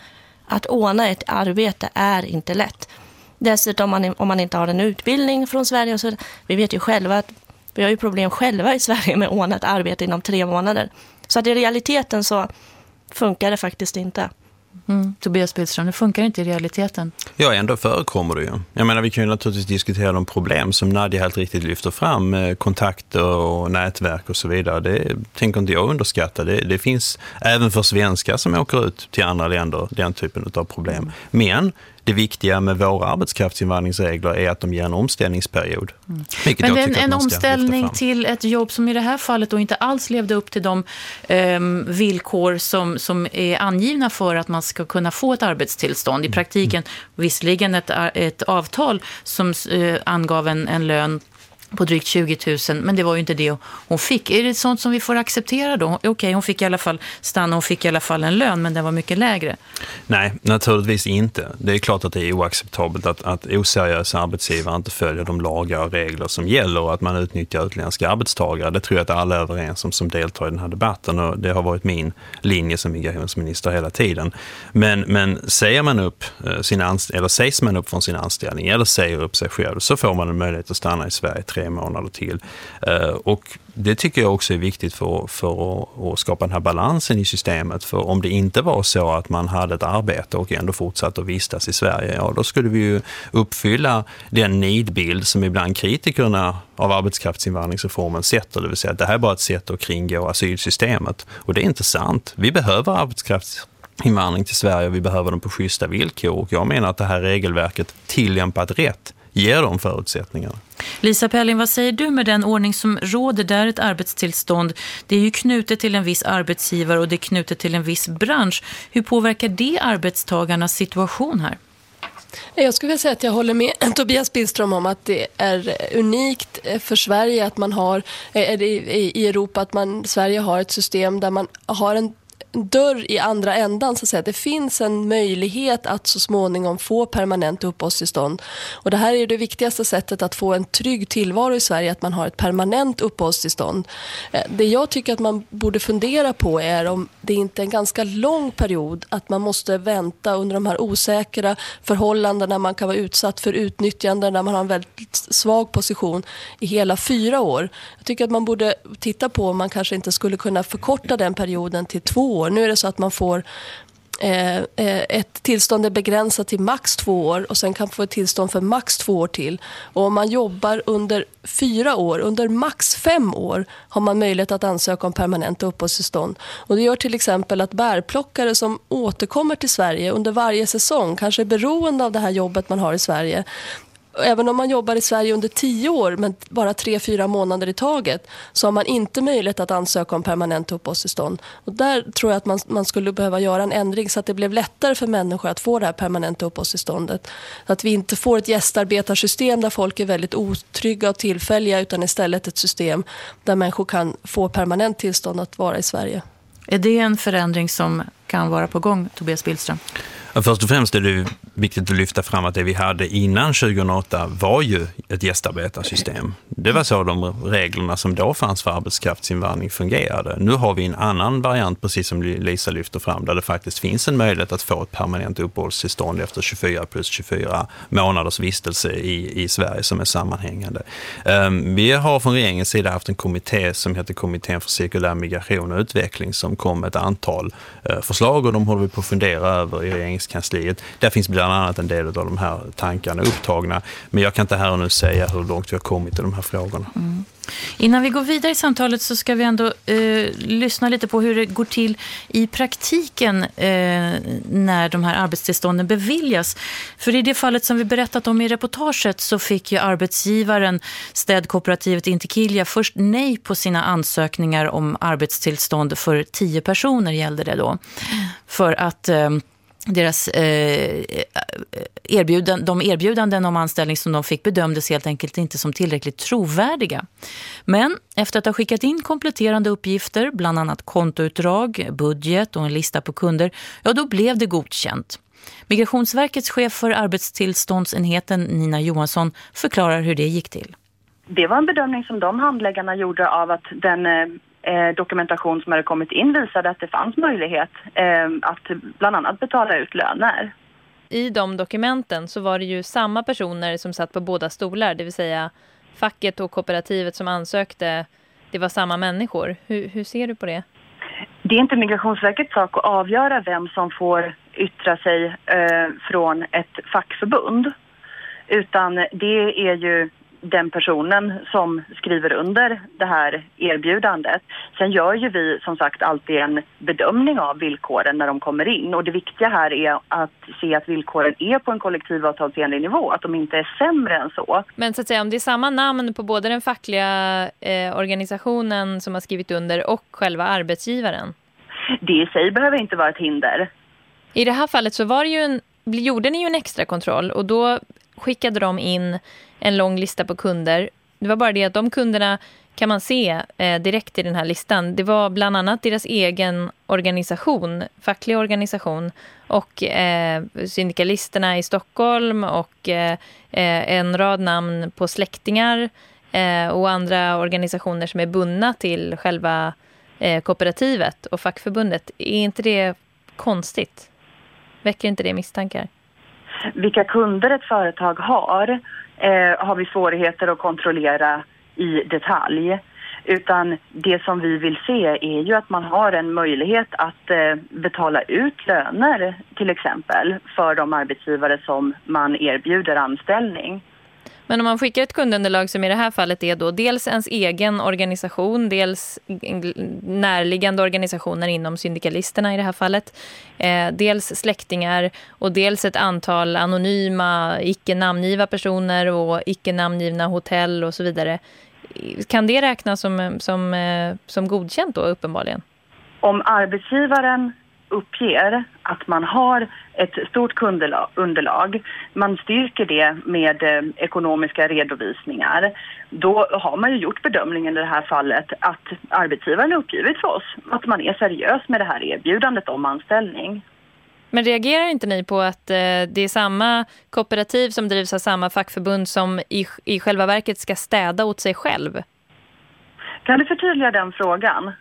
N: Att ordna ett arbete är inte lätt. Dessutom om man, om man inte har en utbildning från Sverige. Och så, vi vet ju själva att vi har ju problem själva i [laughs] Sverige med att ordna ett arbete inom tre månader. Så att i realiteten så funkar det faktiskt inte.
A: Mm. Tobias Billström, det funkar inte i realiteten.
P: Ja, ändå förekommer det ju. Jag menar, vi kan ju naturligtvis diskutera de problem som Nadja helt riktigt lyfter fram, med kontakter och nätverk och så vidare. Det tänker inte jag underskatta. Det, det finns även för svenskar som åker ut till andra länder den typen av problem. Men det viktiga med våra arbetskraftsinvandringsregler är att de ger en omställningsperiod.
A: Mm. Men
P: tycker att
A: en omställning till ett jobb som i det här fallet då inte alls levde upp till de ehm, villkor som, som är angivna för att man ska kunna få ett arbetstillstånd. I praktiken visserligen ett, ett avtal som eh, angav en, en lön på drygt 20 000, men det var ju inte det hon fick. Är det sånt som vi får acceptera då? Okej, hon fick i alla fall stanna, hon fick i alla fall en lön, men den var mycket lägre.
P: Nej, naturligtvis inte. Det är klart att det är oacceptabelt att, att oseriösa arbetsgivare inte följer de lagar och regler som gäller och att man utnyttjar utländska arbetstagare. Det tror jag att alla är överens om som deltar i den här debatten och det har varit min linje som migrationsminister hela tiden. Men, men säger man upp eh, sin anst- eller sägs man upp från sin anställning eller säger upp sig själv så får man en möjlighet att stanna i Sverige tre månader till. Eh, och det tycker jag också är viktigt för, för att, skapa den här balansen i systemet. För om det inte var så att man hade ett arbete och ändå fortsatte att vistas i Sverige, ja då skulle vi ju uppfylla den nidbild som ibland kritikerna av arbetskraftsinvandringsreformen sätter, det vill säga att det här är bara ett sätt att kringgå asylsystemet. Och det är inte sant. Vi behöver arbetskraftsinvandring invandring till Sverige och vi behöver den på schyssta villkor. Och jag menar att det här regelverket tillämpat rätt ger de förutsättningarna.
A: Lisa Pelling, vad säger du med den ordning som råder där ett arbetstillstånd? Det är ju knutet till en viss arbetsgivare och det är knutet till en viss bransch. Hur påverkar det arbetstagarnas situation här?
O: Jag skulle vilja säga att jag håller med [clears throat] Tobias Billström om att det är unikt för Sverige att man har, eh, i Europa, att man, Sverige har ett system där man har en dörr i andra ändan. Så att säga. Det finns en möjlighet att så småningom få permanent uppehållstillstånd. Och det här är det viktigaste sättet att få en trygg tillvaro i Sverige, att man har ett permanent uppehållstillstånd. Eh, det jag tycker att man borde fundera på är om det inte är en ganska lång period att man måste vänta under de här osäkra förhållandena, man kan vara utsatt för utnyttjande, när man har en väldigt svag position i hela fyra år. Jag tycker att man borde titta på om man kanske inte skulle kunna förkorta den perioden till två år. Nu är det så att man får eh, eh, ett tillstånd är begränsat till max två år och sen kan få ett tillstånd för max två år till. Och om man jobbar under fyra år, under max fem år, har man möjlighet att ansöka om permanent uppehållstillstånd. Och det gör till exempel att bärplockare som återkommer till Sverige under varje säsong, kanske är beroende av det här jobbet man har i Sverige, även om man jobbar i Sverige under tio år men bara tre, fyra månader i taget så har man inte möjlighet att ansöka om permanent uppehållstillstånd. Och där tror jag att man, man skulle behöva göra en ändring så att det blev lättare för människor att få det här permanenta uppehållstillståndet. Så att vi inte får ett gästarbetarsystem där folk är väldigt otrygga och tillfälliga utan istället ett system där människor kan få permanent tillstånd att vara i Sverige.
A: Är det en förändring som kan vara på gång, Tobias Billström?
P: Först och främst är det viktigt att lyfta fram att det vi hade innan 2008 var ju ett gästarbetarsystem. Det var så de reglerna som då fanns för arbetskraftsinvandring fungerade. Nu har vi en annan variant, precis som Lisa lyfter fram, där det faktiskt finns en möjlighet att få ett permanent uppehållstillstånd efter 24 plus 24 månaders vistelse i, i Sverige som är sammanhängande. Ehm, vi har från regeringens sida haft en kommitté som heter Kommittén för cirkulär migration och utveckling som kom med ett antal förslag förslag och de håller vi på att fundera över i regeringskansliet. Där finns bland annat en del av de här tankarna upptagna. Men jag kan inte här och nu säga hur långt vi har kommit i de här frågorna. Mm.
A: Innan vi går vidare i samtalet så ska vi ändå eh, lyssna lite på hur det går till i praktiken eh, när de här arbetstillstånden beviljas. För i det fallet som vi berättat om i reportaget så fick ju arbetsgivaren städkooperativet Intikilja först nej på sina ansökningar om arbetstillstånd för tio personer gällde det då. För att... Eh, deras eh, eh erbjudan, de erbjudanden om anställning som de fick bedömdes helt enkelt inte som tillräckligt trovärdiga. Men efter att ha skickat in kompletterande uppgifter, bland annat kontoutdrag, budget och en lista på kunder, ja då blev det godkänt. Migrationsverkets chef för arbetstillståndsenheten Nina Johansson förklarar hur det gick till.
Q: Det var en bedömning som de handläggarna gjorde av att den eh, eh, dokumentation som hade kommit in visade att det fanns möjlighet eh, att bland annat betala ut löner.
M: I de dokumenten så var det ju samma personer som satt på båda stolar, det vill säga facket och kooperativet som ansökte, det var samma människor. Hur, hur ser du på det?
Q: Det är inte Migrationsverkets sak att avgöra vem som får yttra sig eh, från ett fackförbund. Utan det är ju den personen som skriver under det här erbjudandet. Sen gör ju vi som sagt alltid en bedömning av villkoren när de kommer in och det viktiga här är att se att villkoren är på en kollektivavtalsenlig nivå, att de inte är sämre än så.
M: Men så att säga, om det är samma namn på både den fackliga eh, organisationen som har skrivit under och själva arbetsgivaren?
Q: Det i sig behöver inte vara ett hinder.
M: I det här fallet så var det ju en, gjorde ni ju en extra kontroll och då skickade de in en lång lista på kunder. Det var bara det att de kunderna kan man se eh, direkt i den här listan. Det var bland annat deras egen organisation, facklig organisation och eh, syndikalisterna i Stockholm och eh, eh en rad namn på släktingar eh, och andra organisationer som är bundna till själva eh, kooperativet och fackförbundet. Är inte det konstigt? Väcker inte det misstankar?
Q: Vilka kunder ett företag har eh, har vi svårigheter att kontrollera i detalj. Utan det som vi vill se är ju att man har en möjlighet att eh, betala ut löner till exempel för de arbetsgivare som man erbjuder anställning.
M: Men om man skickar ett kundunderlag som i det här fallet är då dels ens egen organisation, dels närliggande organisationer inom syndikalisterna i det här fallet, eh, dels släktingar och dels ett antal anonyma, icke-namngiva personer och icke-namngivna hotell och så vidare. Kan det räknas som, som, eh, som godkänt då uppenbarligen?
Q: Om arbetsgivaren uppger att man har ett stort kundunderlag, man styrker det med eh, ekonomiska redovisningar, då har man ju gjort bedömningen i det här fallet att arbetsgivaren har uppgivit för oss att man är seriös med det här erbjudandet om anställning.
M: Men reagerar inte ni på att eh, det är samma kooperativ som drivs av samma fackförbund som i, i själva verket ska städa åt sig själv?
Q: Kan du förtydliga den frågan?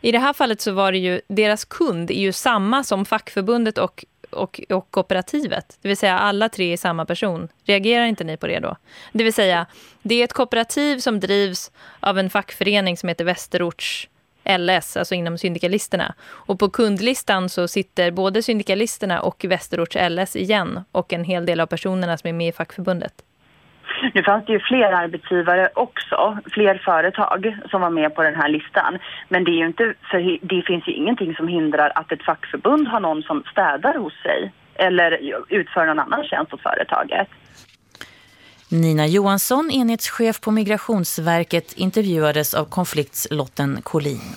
M: I det här fallet så var det ju, deras kund är ju samma som fackförbundet och, och, och kooperativet. Det vill säga alla tre är samma person. Reagerar inte ni på det då? Det vill säga, det är ett kooperativ som drivs av en fackförening som heter Västerorts LS, alltså inom syndikalisterna. Och på kundlistan så sitter både syndikalisterna och Västerorts LS igen och en hel del av personerna som är med i fackförbundet.
Q: Nu fanns det ju fler arbetsgivare också, fler företag som var med på den här listan. Men det, är ju inte, för det finns ju ingenting som hindrar att ett fackförbund har någon som städar hos sig eller utför någon annan tjänst åt företaget.
A: Nina Johansson, enhetschef på Migrationsverket, intervjuades av konfliktslotten Collin.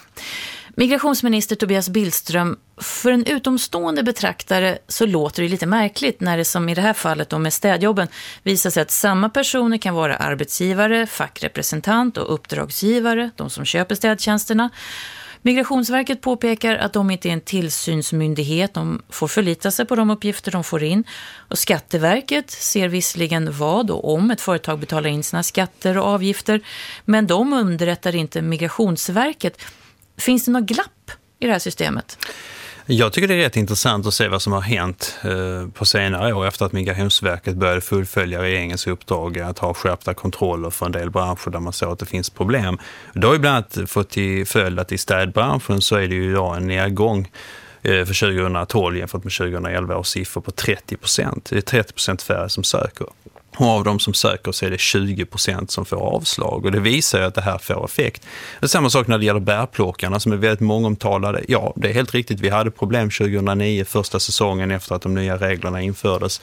A: Migrationsminister Tobias Billström, för en utomstående betraktare så låter det lite märkligt när det som i det här fallet med städjobben visar sig att samma personer kan vara arbetsgivare, fackrepresentant och uppdragsgivare, de som köper städtjänsterna. Migrationsverket påpekar att de inte är en tillsynsmyndighet, de får förlita sig på de uppgifter de får in. Och Skatteverket ser visserligen vad och om ett företag betalar in sina skatter och avgifter, men de underrättar inte Migrationsverket. Finns det något glapp i det här systemet?
P: Jag tycker det är rätt intressant att se vad som har hänt eh, på senare år efter att Migrationsverket började fullfölja regeringens uppdrag att ha skärpta kontroller för en del branscher där man såg att det finns problem. Det har ju bland annat fått till följd att i städbranschen så är det ju idag en nedgång eh, för 2012 jämfört med 2011 års siffror på 30 procent. Det är 30 procent färre som söker. Och av de som söker så är det 20 procent som får avslag. Och det visar ju att det här får effekt. Och samma sak när det gäller bärplockarna som är väldigt mångomtalade. Ja, det är helt riktigt. Vi hade problem 2009, första säsongen efter att de nya reglerna infördes.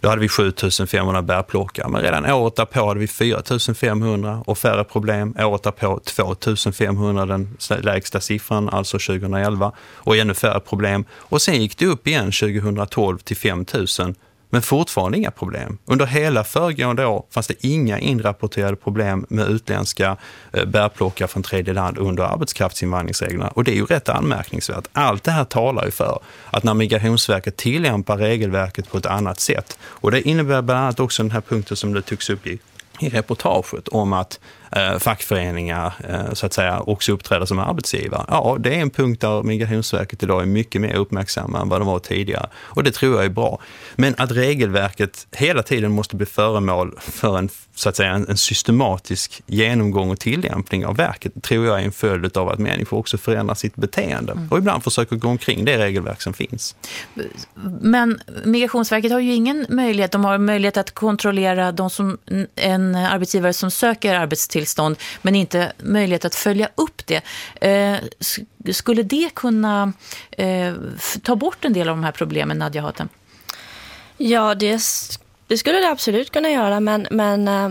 P: Då hade vi 7500 bärplockare. Men redan året därpå hade vi 4500 och färre problem. Året därpå 2500, den lägsta siffran, alltså 2011. Och ännu färre problem. Och sen gick det upp igen 2012 till 5000 men fortfarande inga problem. Under hela föregående år fanns det inga inrapporterade problem med utländska eh, bärplockare från tredje land under arbetskraftsinvandringsreglerna. Och det är ju rätt anmärkningsvärt. Allt det här talar ju för att när Migrationsverket tillämpar regelverket på ett annat sätt. Och det innebär bland annat också den här punkten som du tycks upp i i reportaget om att eh, fackföreningar eh, så att säga också uppträder som arbetsgivare. Ja, det är en punkt där Migrationsverket idag är mycket mer uppmärksamma än vad de var tidigare. Och det tror jag är bra. Men att regelverket hela tiden måste bli föremål för en, så att säga, en, en systematisk genomgång och tillämpning av verket tror jag är en följd av att människor också förändrar sitt beteende. Mm. Och ibland försöker gå omkring det regelverk som finns.
A: Men Migrationsverket har ju ingen möjlighet, de har möjlighet att kontrollera de som, en Eh, arbetsgivare som söker arbetstillstånd men inte möjlighet att följa upp det. Eh, skulle det kunna eh, ta bort en del av de här problemen, Nadja Hatem?
N: Ja, det, det skulle det absolut kunna göra, men, men eh,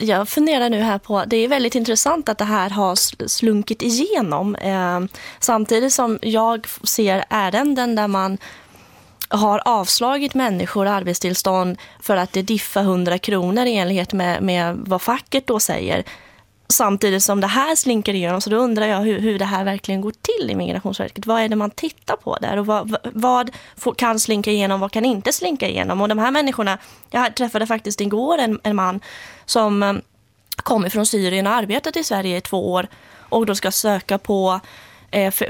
N: jag funderar nu här på, det är väldigt intressant att det här har slunkit igenom. Eh, samtidigt som jag ser ärenden där man har avslagit människor arbetstillstånd för att det diffar 100 kronor i enlighet med, med vad facket då säger. Samtidigt som det här slinker igenom så då undrar jag hur, hur det här verkligen går till i Migrationsverket. Vad är det man tittar på där och vad, vad kan slinka igenom, vad kan inte slinka igenom? Och de här människorna, jag träffade faktiskt igår en, en man som eh, kommer från Syrien och arbetat i Sverige i två år och då ska söka på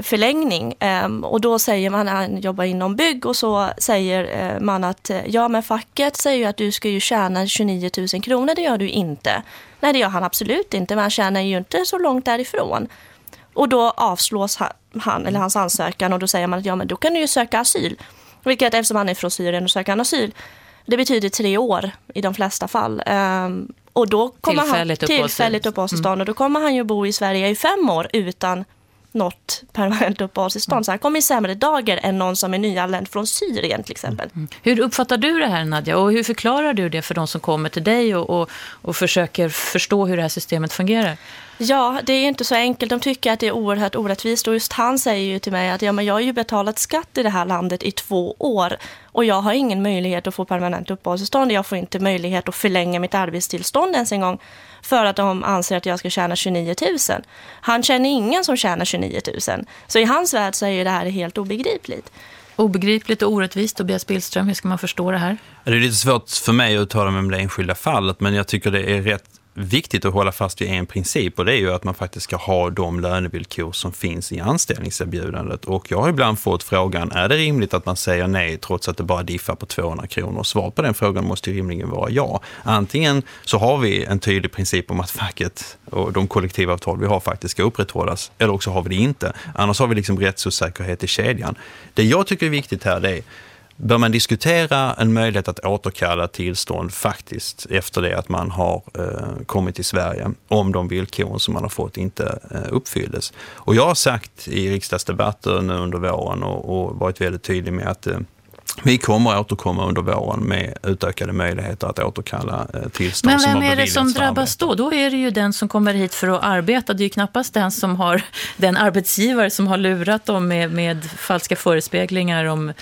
N: förlängning. Ehm, och då säger man, han jobbar inom bygg och så säger eh, man att eh, ja men facket säger ju att du ska ju tjäna 29 000 kronor, det gör du inte. Nej det gör han absolut inte, men han tjänar ju inte så långt därifrån. Och då avslås han, eller hans ansökan och då säger man att ja men då kan du ju söka asyl. Vilket eftersom han är från Syrien och söker han asyl, det betyder tre år i de flesta fall. Um, och då kommer tillfälligt han, tillfälligt uppehållstillstånd mm. och då kommer han ju bo i Sverige i fem år utan något permanent uppehållstillstånd. Mm. Så han kommer i sämre dagar än någon som är nyanländ från Syrien till exempel. Mm.
A: Hur uppfattar du det här Nadja och hur förklarar du det för de som kommer till dig och, och, och försöker förstå hur det här systemet fungerar?
N: Ja, det är inte så enkelt. De tycker att det är oerhört orättvist. Och just han säger ju till mig att ja, men jag har ju betalat skatt i det här landet i två år. Och jag har ingen möjlighet att få permanent uppehållstillstånd. Jag får inte möjlighet att förlänga mitt arbetstillstånd ens en gång. För att de anser att jag ska tjäna 29 000. Han känner ingen som tjänar 29 000. Så i hans värld så är det här helt obegripligt.
A: Obegripligt och orättvist, Tobias Billström. Hur ska man förstå det här?
P: Det är lite svårt för mig att uttala mig om det enskilda fallet. Men jag tycker det är rätt viktigt att hålla fast vid en princip och det är ju att man faktiskt ska ha de lönevillkor som finns i anställningserbjudandet. Och jag har ibland fått frågan, är det rimligt att man säger nej trots att det bara diffar på 200 kronor? Svar på den frågan måste ju rimligen vara ja. Antingen så har vi en tydlig princip om att facket och de kollektivavtal vi har faktiskt ska upprätthållas, eller också har vi det inte. Annars har vi liksom rättsosäkerhet i kedjan. Det jag tycker är viktigt här det är Bör man diskutera en möjlighet att återkalla tillstånd faktiskt efter det att man har eh, kommit till Sverige om de villkoren som man har fått inte eh, uppfylldes? Och jag har sagt i riksdagsdebatter nu under våren och, och varit väldigt tydlig med att eh, Vi kommer att återkomma under våren med utökade möjligheter att återkalla eh, tillstånd
A: Men vem är det som drabbas då? Då är det ju den som kommer hit för att arbeta. Det är ju knappast den som har den arbetsgivare som har lurat dem med, med falska förespeglingar om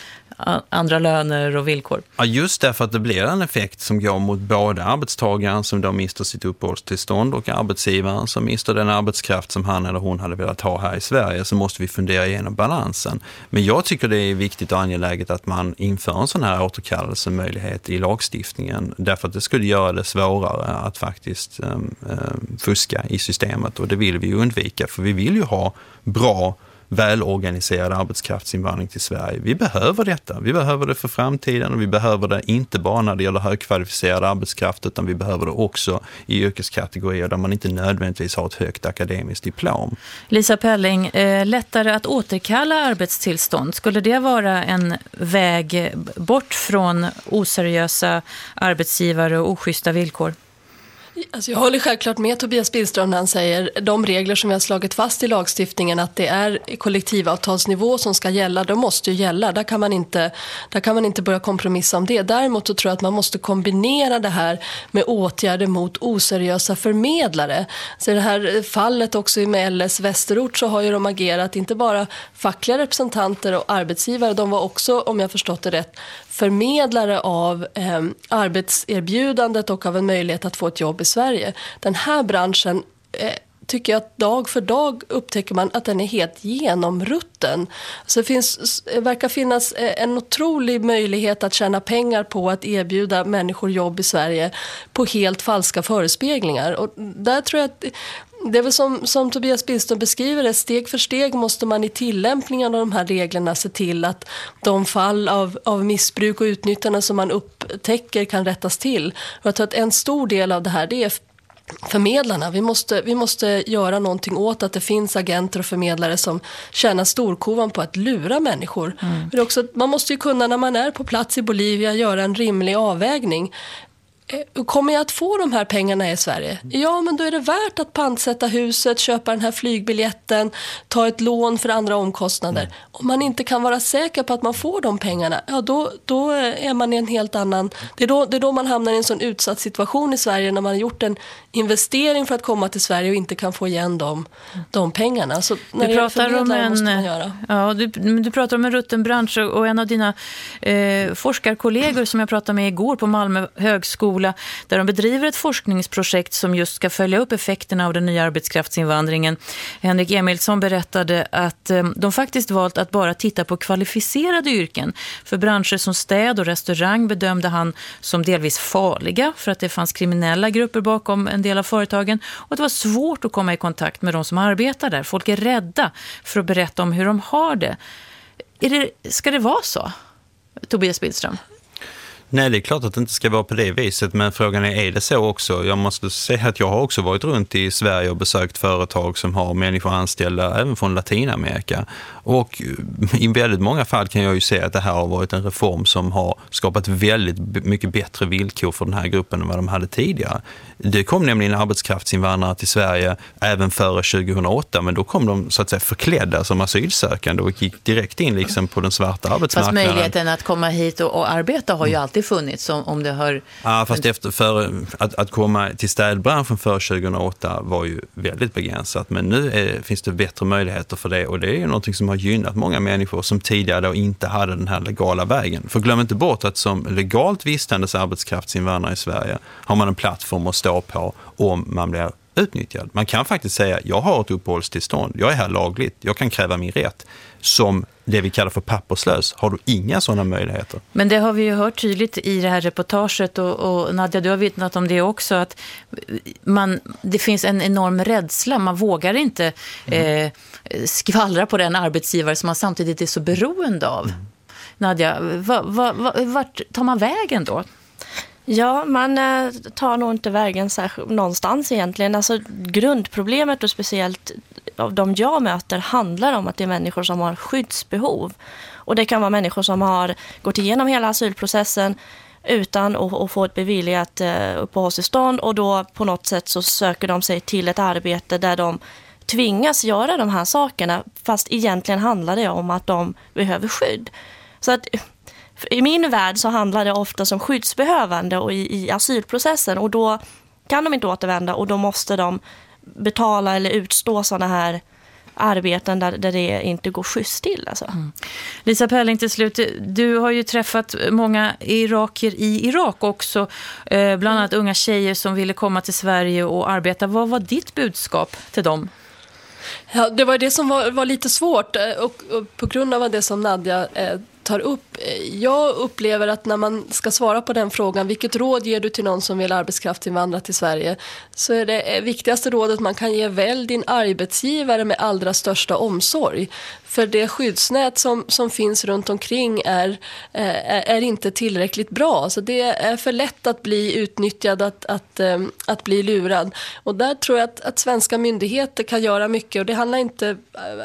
A: andra löner och villkor.
P: Ja, just därför att det blir en effekt som går mot både arbetstagaren som då mister sitt uppehållstillstånd och arbetsgivaren som mister den arbetskraft som han eller hon hade velat ha här i Sverige så måste vi fundera igenom balansen. Men jag tycker det är viktigt och angeläget att man inför en sån här återkallelsemöjlighet i lagstiftningen därför att det skulle göra det svårare att faktiskt um, um, fuska i systemet och det vill vi ju undvika för vi vill ju ha bra välorganiserad arbetskraftsinvandring till Sverige. Vi behöver detta. Vi behöver det för framtiden och vi behöver det inte bara när det gäller högkvalificerad arbetskraft utan vi behöver det också i yrkeskategorier där man inte nödvändigtvis har ett högt akademiskt diplom.
A: Lisa Pelling, eh, lättare att återkalla arbetstillstånd. Skulle det vara en väg bort från oseriösa arbetsgivare och oschyssta villkor?
O: Alltså jag håller självklart med Tobias Billström när han säger de regler som vi har slagit fast i lagstiftningen att det är kollektivavtalsnivå som ska gälla, de måste ju gälla. Där kan man inte, där kan man inte börja kompromissa om det. Däremot så tror jag att man måste kombinera det här med åtgärder mot oseriösa förmedlare. Så i det här fallet också med LS Västerort så har ju de agerat, inte bara fackliga representanter och arbetsgivare, de var också, om jag förstått det rätt, förmedlare av eh, arbetserbjudandet och av en möjlighet att få ett jobb i Sverige. Den här branschen eh, tycker jag att dag för dag upptäcker man att den är helt genomrutten. Så det finns, eh, verkar finnas eh, en otrolig möjlighet att tjäna pengar på att erbjuda människor jobb i Sverige på helt falska förespeglingar. Och där tror jag att det är väl som, som Tobias Billström beskriver det, steg för steg måste man i tillämpningen av de här reglerna se till att de fall av, av missbruk och utnyttjande som man upptäcker kan rättas till. Och jag tror att en stor del av det här det är förmedlarna. Vi måste, vi måste göra någonting åt att det finns agenter och förmedlare som tjänar storkovan på att lura människor. Mm. Men också, man måste ju kunna när man är på plats i Bolivia göra en rimlig avvägning. Kommer jag att få de här pengarna i Sverige? Ja, men då är det värt att pantsätta huset, köpa den här flygbiljetten, ta ett lån för andra omkostnader. Mm. Om man inte kan vara säker på att man får de pengarna, ja då, då är man i en helt annan... Det är, då, det är då man hamnar i en sån utsatt situation i Sverige när man har gjort en investering för att komma till Sverige och inte kan få igen de, de pengarna. Så när
A: du pratar om en,
O: måste man göra.
A: Ja, du, du pratar om en rutten bransch och en av dina eh, forskarkollegor som jag pratade med igår på Malmö högskola där de bedriver ett forskningsprojekt som just ska följa upp effekterna av den nya arbetskraftsinvandringen. Henrik Emilsson berättade att eh, de faktiskt valt att bara titta på kvalificerade yrken. För branscher som städ och restaurang bedömde han som delvis farliga för att det fanns kriminella grupper bakom en del av företagen och det var svårt att komma i kontakt med de som arbetar där. Folk är rädda för att berätta om hur de har det. Är det ska det vara så, Tobias Billström?
P: Nej, det är klart att det inte ska vara på det viset, men frågan är, är det så också? Jag måste säga att jag har också varit runt i Sverige och besökt företag som har människor anställda även från Latinamerika. Och i väldigt många fall kan jag ju se att det här har varit en reform som har skapat väldigt mycket bättre villkor för den här gruppen än vad de hade tidigare. Det kom nämligen arbetskraftsinvandrare till Sverige även före 2008, men då kom de så att säga förklädda som asylsökande och gick direkt in liksom på den svarta arbetsmarknaden.
A: Fast möjligheten att komma hit och, och arbeta har ju alltid funnits om, om det har...
P: Ja, fast efter, för, att, att komma till städbranschen före 2008 var ju väldigt begränsat, men nu är, finns det bättre möjligheter för det och det är ju någonting som har gynnat många människor som tidigare då inte hade den här legala vägen. För glöm inte bort att som legalt vistandes arbetskraftsinvandrare i Sverige har man en plattform att stå på om man blir utnyttjad. Man kan faktiskt säga, jag har ett uppehållstillstånd, jag är här lagligt, jag kan kräva min rätt. Som det vi kallar för papperslös har du inga sådana möjligheter.
A: Men det har vi ju hört tydligt i det här reportaget och, och Nadja, du har vittnat om det också, att man, det finns en enorm rädsla. Man vågar inte mm. eh, skvallra på den arbetsgivare som man samtidigt är så beroende av. Mm. Nadja, va, va, va, vart tar man vägen då?
N: Ja, man eh, tar nog inte vägen någonstans egentligen. Alltså, grundproblemet och speciellt av de jag möter handlar om att det är människor som har skyddsbehov. Och det kan vara människor som har gått igenom hela asylprocessen utan att få ett beviljat eh, uppehållstillstånd och då på något sätt så söker de sig till ett arbete där de tvingas göra de här sakerna fast egentligen handlar det om att de behöver skydd. Så att I min värld så handlar det ofta som skyddsbehövande och i, i asylprocessen och då kan de inte återvända och då måste de betala eller utstå sådana här arbeten där, där det inte går schysst till. Alltså. Mm.
A: Lisa Pelling till slut, du har ju träffat många iraker i Irak också, eh, bland annat unga tjejer som ville komma till Sverige och arbeta. Vad var ditt budskap till dem?
O: Ja, det var det som var, var lite svårt eh, och, och, på grund av det som Nadja eh, tar upp. Jag upplever att när man ska svara på den frågan, vilket råd ger du till någon som vill arbetskraftsinvandra till Sverige? Så är det eh, viktigaste rådet man kan ge väl din arbetsgivare med allra största omsorg. För det skyddsnät som, som finns runt omkring är, eh, är inte tillräckligt bra. Så det är för lätt att bli utnyttjad, att, att, eh, att bli lurad. Och där tror jag att, att svenska myndigheter kan göra mycket. Och det handlar inte,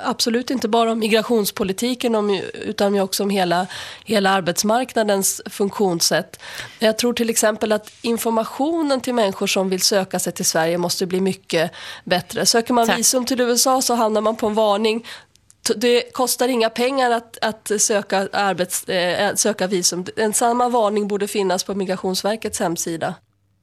O: absolut inte bara om migrationspolitiken om, utan också om hela hela, hela arbetsmarknadens funktionssätt. Jag tror till exempel att informationen till människor som vill söka sig till Sverige måste bli mycket bättre. Söker man Tack. visum till USA så hamnar man på en varning det kostar inga pengar att, att söka, arbets, äh, söka visum. En samma varning borde finnas på Migrationsverkets hemsida.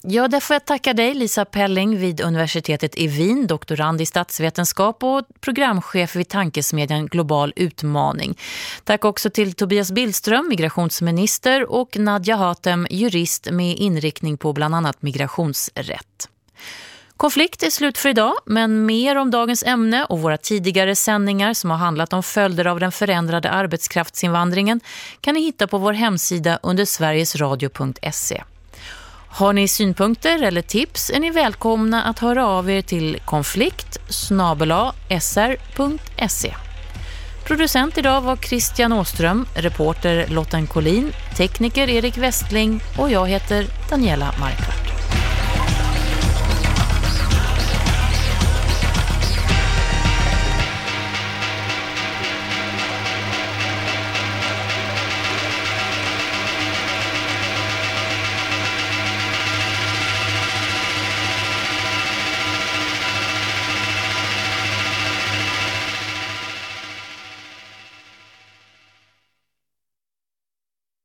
A: Ja, där får jag tacka dig Lisa Pelling vid universitetet i Wien, doktorand i statsvetenskap och programchef vid tankesmedjan Global utmaning. Tack också till Tobias Billström, migrationsminister och Nadja Hatem, jurist med inriktning på bland annat migrationsrätt. Konflikt är slut för idag, men mer om dagens ämne och våra tidigare sändningar som har handlat om följder av den förändrade arbetskraftsinvandringen kan ni hitta på vår hemsida under sverigesradio.se. Har ni synpunkter eller tips är ni välkomna att höra av er till konflikt sr.se. Producent idag var Christian Åström, reporter Lotten Collin, tekniker Erik Westling och jag heter Daniela Markvart.